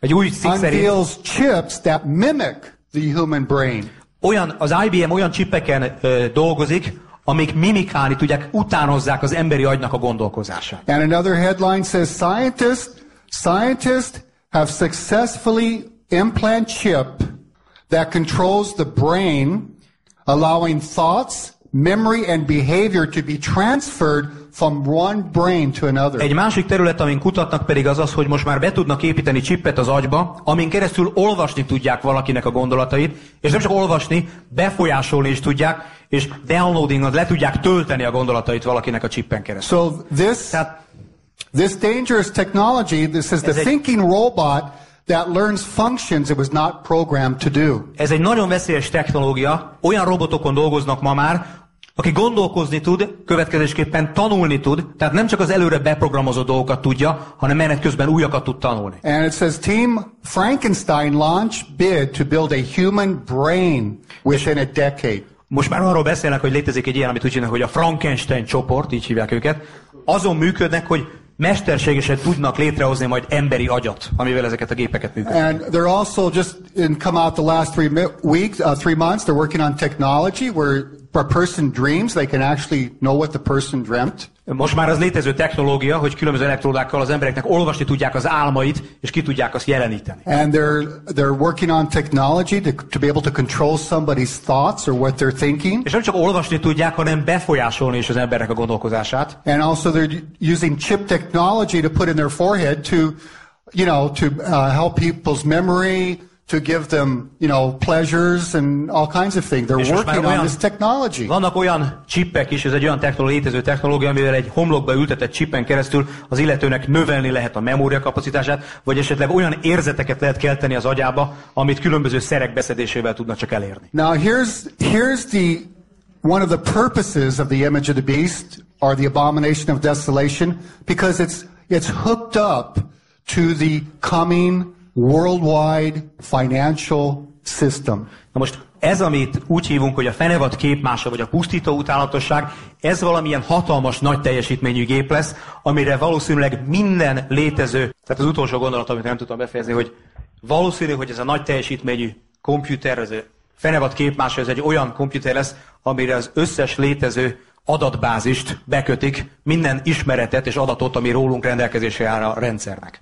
Egy új unveils chips that mimic the human brain. olyan, az IBM olyan csipeken ö, dolgozik, amik mimikálni tudják, utánozzák az emberi agynak a gondolkozását. And another headline says scientists scientists have successfully implant chip that controls the brain, allowing thoughts, memory, and behavior to be transferred from one brain to another. Egy másik terület, amin kutatnak pedig az az, hogy most már be tudnak építeni csippet az agyba, amin keresztül olvasni tudják valakinek a gondolatait, és nem csak olvasni, befolyásolni is tudják, és downloadingot le tudják tölteni a gondolatait valakinek a csippen keresztül. So this Tehát this dangerous technology, this is the thinking robot that learns functions it was not programmed to do. ez egy nagyon veszélyes technológia, olyan robotokon dolgoznak ma már, aki gondolkozni tud, következésképpen tanulni tud, tehát nem csak az előre beprogramozott dolgokat tudja, hanem menet közben újakat tud tanulni. And it says Team Frankenstein launch bid to build a human brain within a decade. Most már arról beszélnek, hogy létezik egy ilyen, amit úgy hívnak, hogy a Frankenstein csoport, így hívják őket. Azon működnek, hogy mesterségesen tudnak létrehozni majd emberi agyat, amivel ezeket a gépeket működnek. And they're also just in come out the last three weeks, uh, three months. They're working on technology where a person dreams, they can actually know what the person dreamt. Most már az létező technológia, hogy különböző elektródákkal az embereknek olvasni tudják az álmait, és ki tudják azt jeleníteni. And they're they're working on technology to, to be able to control somebody's thoughts or what they're thinking. És nem csak olvasni tudják, hanem befolyásolni is az emberek a gondolkozását. And also they're using chip technology to put in their forehead to, you know, to uh, help people's memory, to give them, you know, pleasures and all kinds of things. They're És most már working on this technology. Vannak olyan csippek is, ez egy olyan technológia, létező technológia, amivel egy homlokba ültetett csippen keresztül az illetőnek növelni lehet a memóriakapacitását, vagy esetleg olyan érzeteket lehet kelteni az agyába, amit különböző szerek beszedésével tudna csak elérni. Now here's here's the one of the purposes of the image of the beast or the abomination of desolation because it's it's hooked up to the coming worldwide financial system. Na most ez, amit úgy hívunk, hogy a fenevad képmása, vagy a pusztító utálatosság, ez valamilyen hatalmas, nagy teljesítményű gép lesz, amire valószínűleg minden létező, tehát az utolsó gondolat, amit nem tudtam befejezni, hogy valószínű, hogy ez a nagy teljesítményű komputer, ez a fenevad képmása, ez egy olyan komputer lesz, amire az összes létező adatbázist bekötik, minden ismeretet és adatot, ami rólunk rendelkezésre áll a rendszernek.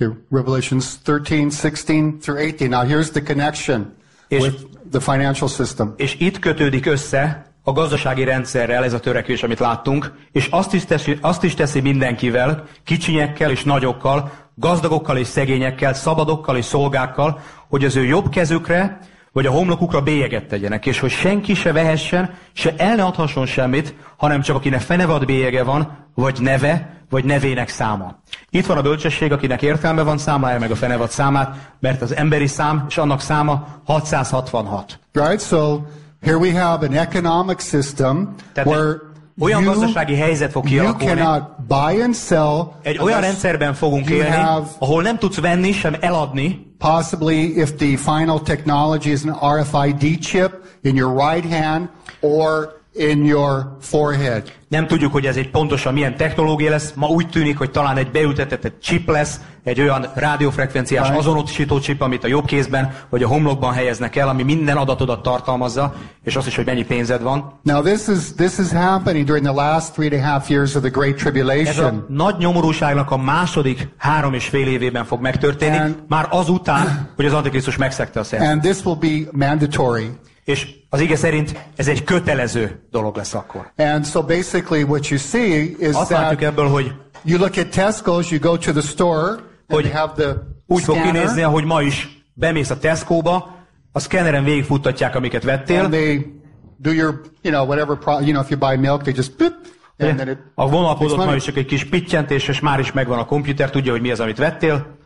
Here, Revelations 13, 16 through 18. Now here's the connection Is- with the financial system. És itt kötődik össze a gazdasági rendszerrel ez a törekvés, amit láttunk, és azt is, teszi, azt is teszi mindenkivel, kicsinyekkel és nagyokkal, gazdagokkal és szegényekkel, szabadokkal és szolgákkal, hogy az ő jobb kezükre vagy a homlokukra bélyeget tegyenek, és hogy senki se vehessen, se el ne adhasson semmit, hanem csak akinek fenevad bélyege van, vagy neve, vagy nevének száma. Itt van a bölcsesség, akinek értelme van, számolja meg a fenevad számát, mert az emberi szám, és annak száma 666. Right? So here we have an economic system Tehát where olyan you, gazdasági helyzet fog you kialakulni, cannot buy and sell egy olyan rendszerben fogunk élni, have ahol nem tudsz venni, sem eladni, possibly if the final technology is an RFID chip in your right hand or in your forehead. nem tudjuk, hogy ez egy pontosan milyen technológia lesz. Ma úgy tűnik, hogy talán egy beültetett chip lesz, egy olyan rádiófrekvenciás azonosító chip, amit a jobb kézben vagy a homlokban helyeznek el, ami minden adatodat tartalmazza, és azt is, hogy mennyi pénzed van. Now this is this is happening during the last three and a half years of the Great Ez a Tribulation. nagy nyomorúságnak a második három és fél évében fog megtörténni, And- már azután, hogy az Antikrisztus megszegte a szent. And this will be mandatory. És az ige szerint ez egy kötelező dolog lesz akkor. And so basically what you see is Azt that ebből, hogy you look at Tesco's, you go to the store, Hogy úgy fog kinézni, ahogy ma is bemész a Tesco-ba, a szkenneren végigfuttatják, amiket vettél, and they do your, you know, whatever, pro, you know, if you buy milk, they just boop, and then it a vonalpodot takes ma is csak egy kis pittyentés, és már is megvan a komputer, tudja, hogy mi az, amit vettél.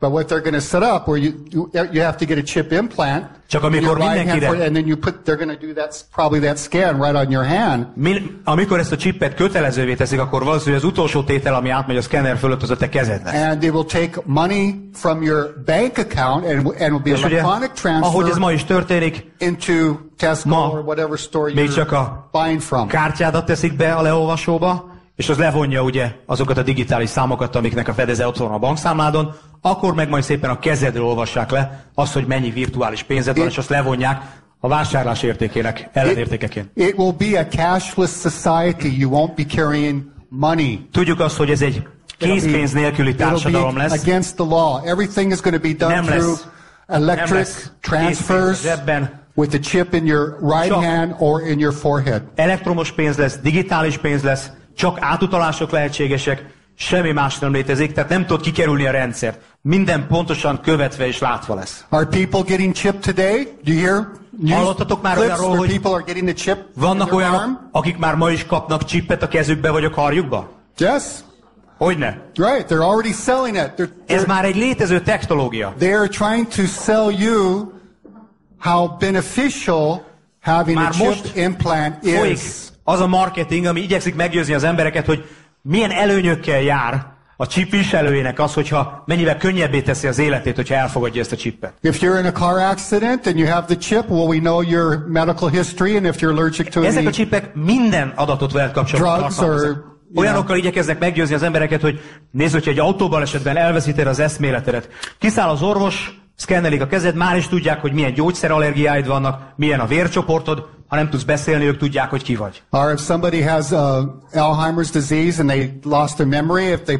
But what they're going to set up, where you, you you have to get a chip implant, Csak amikor hand, mindenkire- for- and then you put, they're going to do that, probably that scan right on your hand. Mi, amikor ezt a chipet kötelezővé teszik, akkor valószínűleg az utolsó tétel, ami átmegy a szkenner fölött, az a te kezed lesz. And they will take money from your bank account, and, and will be És ugye, electronic ahogy ez transfer ma is történik, into Tesco Ma or whatever store you're buying from. kártyádat teszik be a leolvasóba, és az levonja ugye azokat a digitális számokat, amiknek a fedeze ott van a bankszámládon, akkor meg majd szépen a kezedről olvassák le azt, hogy mennyi virtuális pénzed van, It- és azt levonják a vásárlás értékének ellenértékeként. It will be a cashless society. You won't be carrying money. Tudjuk azt, hogy ez egy készpénz nélküli társadalom lesz. against the law. Everything is going to be done Nem through lesz. Nem electric lesz transfers with a chip in your right Csak- hand or in your forehead. Elektromos pénz lesz, digitális pénz lesz, csak átutalások lehetségesek, semmi más nem létezik, tehát nem tudod kikerülni a rendszert. Minden pontosan követve és látva lesz. Are people getting chipped today? Do you hear Hallottatok már olyanról, hogy people are getting the chip Vannak olyanok, arm? akik már ma is kapnak csippet a kezükbe vagy a karjukba? Yes. Hogyne? Right. They're already selling it. They're, Ez they're, már egy létező technológia. they are trying to sell you how beneficial having a Már chip most implant is. Az a marketing, ami igyekszik meggyőzni az embereket, hogy milyen előnyökkel jár a chip viselőjének az, hogyha mennyivel könnyebbé teszi az életét, hogyha elfogadja ezt a chipet. If you're in a car accident and you have the chip, well, we know your medical history, and if you're allergic to Ezek a any csipek minden adatot veled kapcsolatban Drugs or, Olyanokkal igyekeznek meggyőzni az embereket, hogy nézd, hogyha egy autóbal esetben elveszíted az eszméletedet. Kiszáll az orvos, szkennelik a kezed, már is tudják, hogy milyen gyógyszerallergiáid vannak, milyen a vércsoportod, ha nem tudsz beszélni, ők tudják, hogy ki vagy. Or if somebody has uh, Alzheimer's disease and they lost their memory, if they,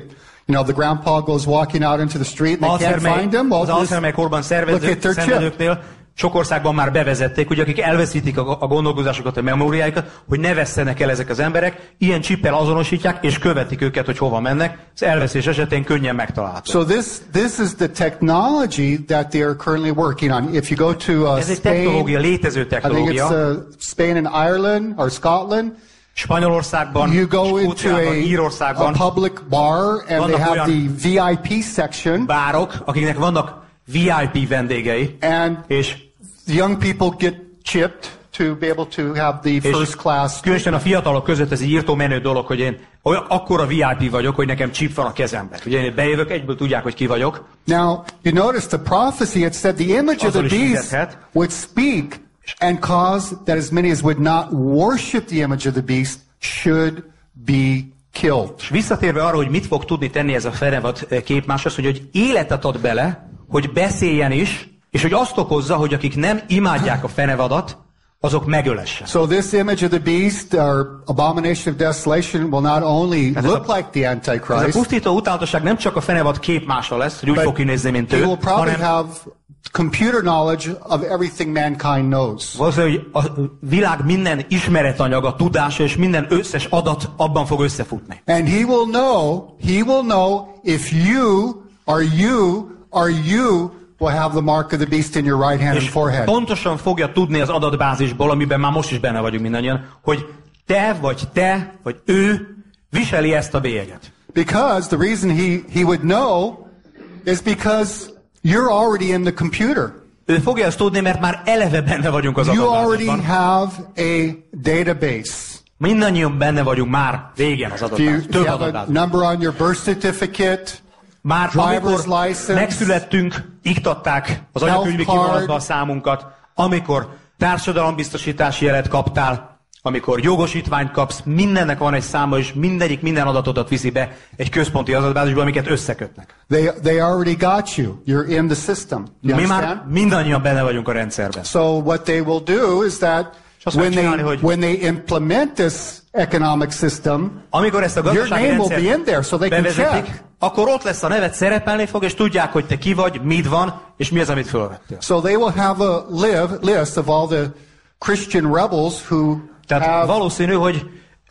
you know, the grandpa goes walking out into the street and they can't find him, well, az Alzheimer korban look at their chip. Sok országban már bevezették, hogy akik elveszítik a, a gondolkozásokat, a memóriáikat, hogy ne vesszenek el ezek az emberek, ilyen csippel azonosítják, és követik őket, hogy hova mennek. Az elveszés esetén könnyen megtalálható. So this this is the technology that they are currently working on. If you go to uh, Ez egy technológia, létező I think it's technológia. uh, Spain and Ireland or Scotland. Spanyolországban, You go into a, Írországban a public bar and they have the VIP section, bárok, akiknek vannak VIP vendégei, and és, the young people get chipped to be able to have the first class. különösen a fiatalok között ez egy írtó menő dolog, hogy én olyan, akkora VIP vagyok, hogy nekem chip van a kezemben. Ugye én bejövök, egyből tudják, hogy ki vagyok. Now, you notice the prophecy, it said the image of the beast would speak and cause that as many as would not worship the image of the beast should be killed. És visszatérve arra, hogy mit fog tudni tenni ez a fenevad eh, képmás, az, hogy, hogy életet ad bele, hogy beszéljen is, és hogy azt okozza, hogy akik nem imádják a fenevadat, azok megölessenek. So this image of the beast, or abomination of desolation, will not only look a- like the Ez a Antichrist, pusztító utálatoság nem csak a fenevad képmása lesz, hogy úgy fog kinézni, mint ő, will probably hanem have computer knowledge of everything mankind knows. valószínűleg hogy a világ minden ismeretanyaga, tudása és minden összes adat abban fog összefutni. And he will know, he will know if you or you or you will have the mark of the beast in your right hand and forehead. pontosan fogja tudni az adatbázisból, amiben már most is benne vagyunk mindannyian, hogy te, vagy te, vagy ő viseli ezt a bélyeget. Because the reason he, he would know is because you're already in the computer. Ő fogja ezt tudni, mert már eleve benne vagyunk az You already have a database. Mindannyian benne vagyunk már régen az adatbázisban. Több adatbázisban. number on your birth certificate, Már amikor license, megszülettünk, iktatták az anyakönyvi kivonalatba a számunkat, amikor társadalombiztosítási jelet kaptál, amikor jogosítványt kapsz, mindennek van egy száma, és mindegyik minden adatodat viszi be egy központi adatbázisba, amiket összekötnek. They, they already got you. You're in the system. You Mi már understand? mindannyian benne vagyunk a rendszerben. So what they will do is that azt when they, csinálni, hogy- when they implement this economic system, Amikor ezt a your gazdasági name will be in there so they can check. akkor ott lesz a neved, szerepelni fog, és tudják, hogy te ki vagy, mit van, és mi az, amit fölvettél. So they will have a live, list of all the Christian rebels who Tehát have, valószínű, hogy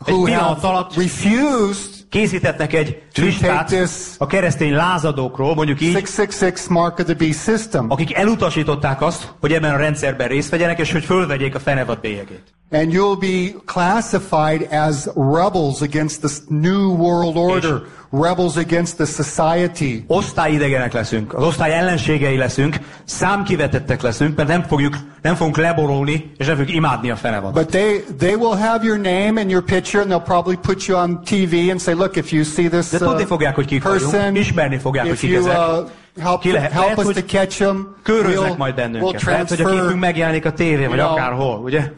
egy who pillanat alatt refused készítetnek egy This- a keresztény lázadókról, mondjuk így, 666 mark of the beast system. akik elutasították azt, hogy ebben a rendszerben részt vegyenek, és hogy fölvegyék a fenevad bélyegét. And you'll be classified as rebels against this new world order, rebels against the society. Osztályidegenek leszünk, az osztály ellenségei leszünk, számkivetettek leszünk, mert nem fogjuk, nem fogunk leborolni, és nem fogjuk imádni a fenevadat. But they, they will have your name and your picture, and they'll probably put you on TV and say, look, if you see this De tudni fogják, hogy kik vagyunk, ismerni fogják, hogy kik ezek. uh, help, Ki lehet, help lehet, us to catch them, Köröznek we'll, majd we'll bennünket. Lehet, hogy a képünk megjelenik a tévén, vagy akárhol, ugye?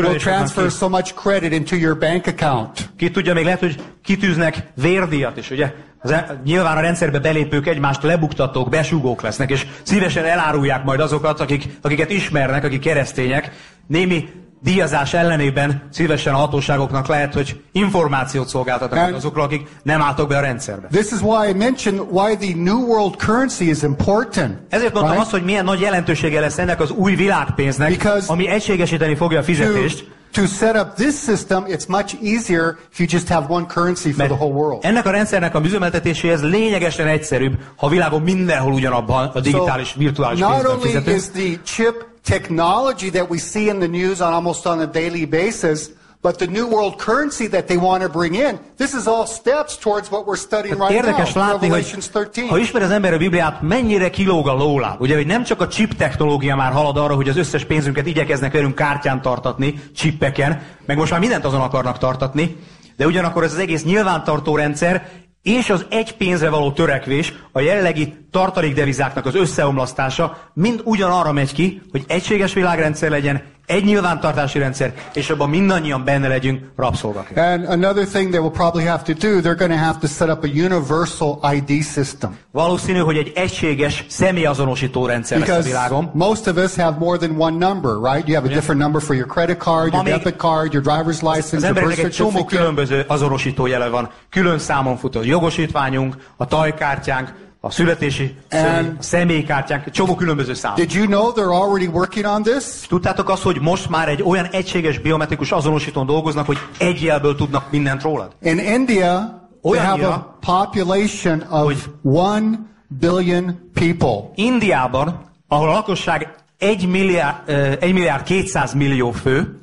we'll transfer so much credit into your bank account. Ki tudja, még lehet, hogy kitűznek vérdíjat is, ugye? Az, e- nyilván a rendszerbe belépők egymást lebuktatók, besugók lesznek, és szívesen elárulják majd azokat, akik, akiket ismernek, akik keresztények. Némi díjazás ellenében szívesen a hatóságoknak lehet, hogy információt szolgáltatnak azokról, akik nem álltok be a rendszerbe. This is why I mentioned why the New World currency is important. Ezért mondtam right? azt, hogy milyen nagy jelentősége lesz ennek az új világpénznek, Because- ami egységesíteni fogja a fizetést. to set up this system, it's much easier if you just have one currency for the whole world. ennek a rendszernek a műzemeltetéséhez lényegesen egyszerűbb, ha világon mindenhol ugyanabban a digitális, virtuális not pénzben only fizetünk. is the chip technology that we see in the news on almost on a daily basis, but the new world currency that they want to bring in, this is all steps towards what we're studying right Érdekes now, látni, Revelations hogy 13. ha ismer az ember a Bibliát, mennyire kilóg a lóláb. Ugye, hogy nem csak a chip technológia már halad arra, hogy az összes pénzünket igyekeznek velünk kártyán tartatni, chippeken, meg most már mindent azon akarnak tartatni, de ugyanakkor ez az egész nyilvántartó rendszer és az egy pénzre való törekvés, a jelenlegi tartalékdevizáknak az összeomlasztása mind ugyanarra megy ki, hogy egységes világrendszer legyen, egy nyilvántartási rendszer, és abban mindannyian benne legyünk rabszolgaként. And another thing they will probably have to do, they're going to have to set up a universal ID system. Valószínű, hogy egy egységes személyazonosító rendszer lesz a Because világon. most of us have more than one number, right? You have a different number for your credit card, your debit card, your driver's license, Az your birth egy csomó certificate. különböző azonosító jele van. Külön számon futó a jogosítványunk, a tajkártyánk, a születési And- a személykártyánk, csomó különböző szám. Did you know they're already working on this? Tudtátok azt, hogy most már egy olyan egységes biometrikus azonosítón dolgoznak, hogy egy jelből tudnak mindent rólad? In India, they have a population of hogy- one billion people. Indiában, ahol a lakosság 1 milliárd, eh, 1 milliárd 200 millió fő,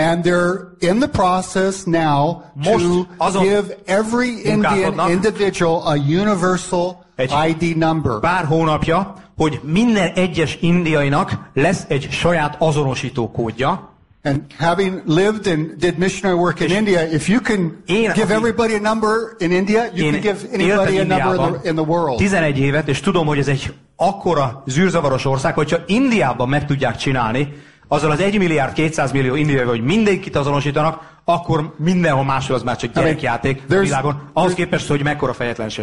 And they're in the process now Most to azon give every Indian individual a universal ID number. pár hónapja, hogy minden egyes indiainak lesz egy saját azonosító kódja, And having lived and did missionary work in India, if you can Én, give everybody a number in India, you can give anybody a number in the, in the world. 11 évet, és tudom, hogy ez egy akkora zűrzavaros ország, hogyha Indiában meg tudják csinálni, azzal az 1 milliárd 200 millió indiai, hogy mindenkit azonosítanak, akkor mindenhol máshol az már csak mean, gyerekjáték a világon. Ahhoz képest, hogy mekkora fejetlenség.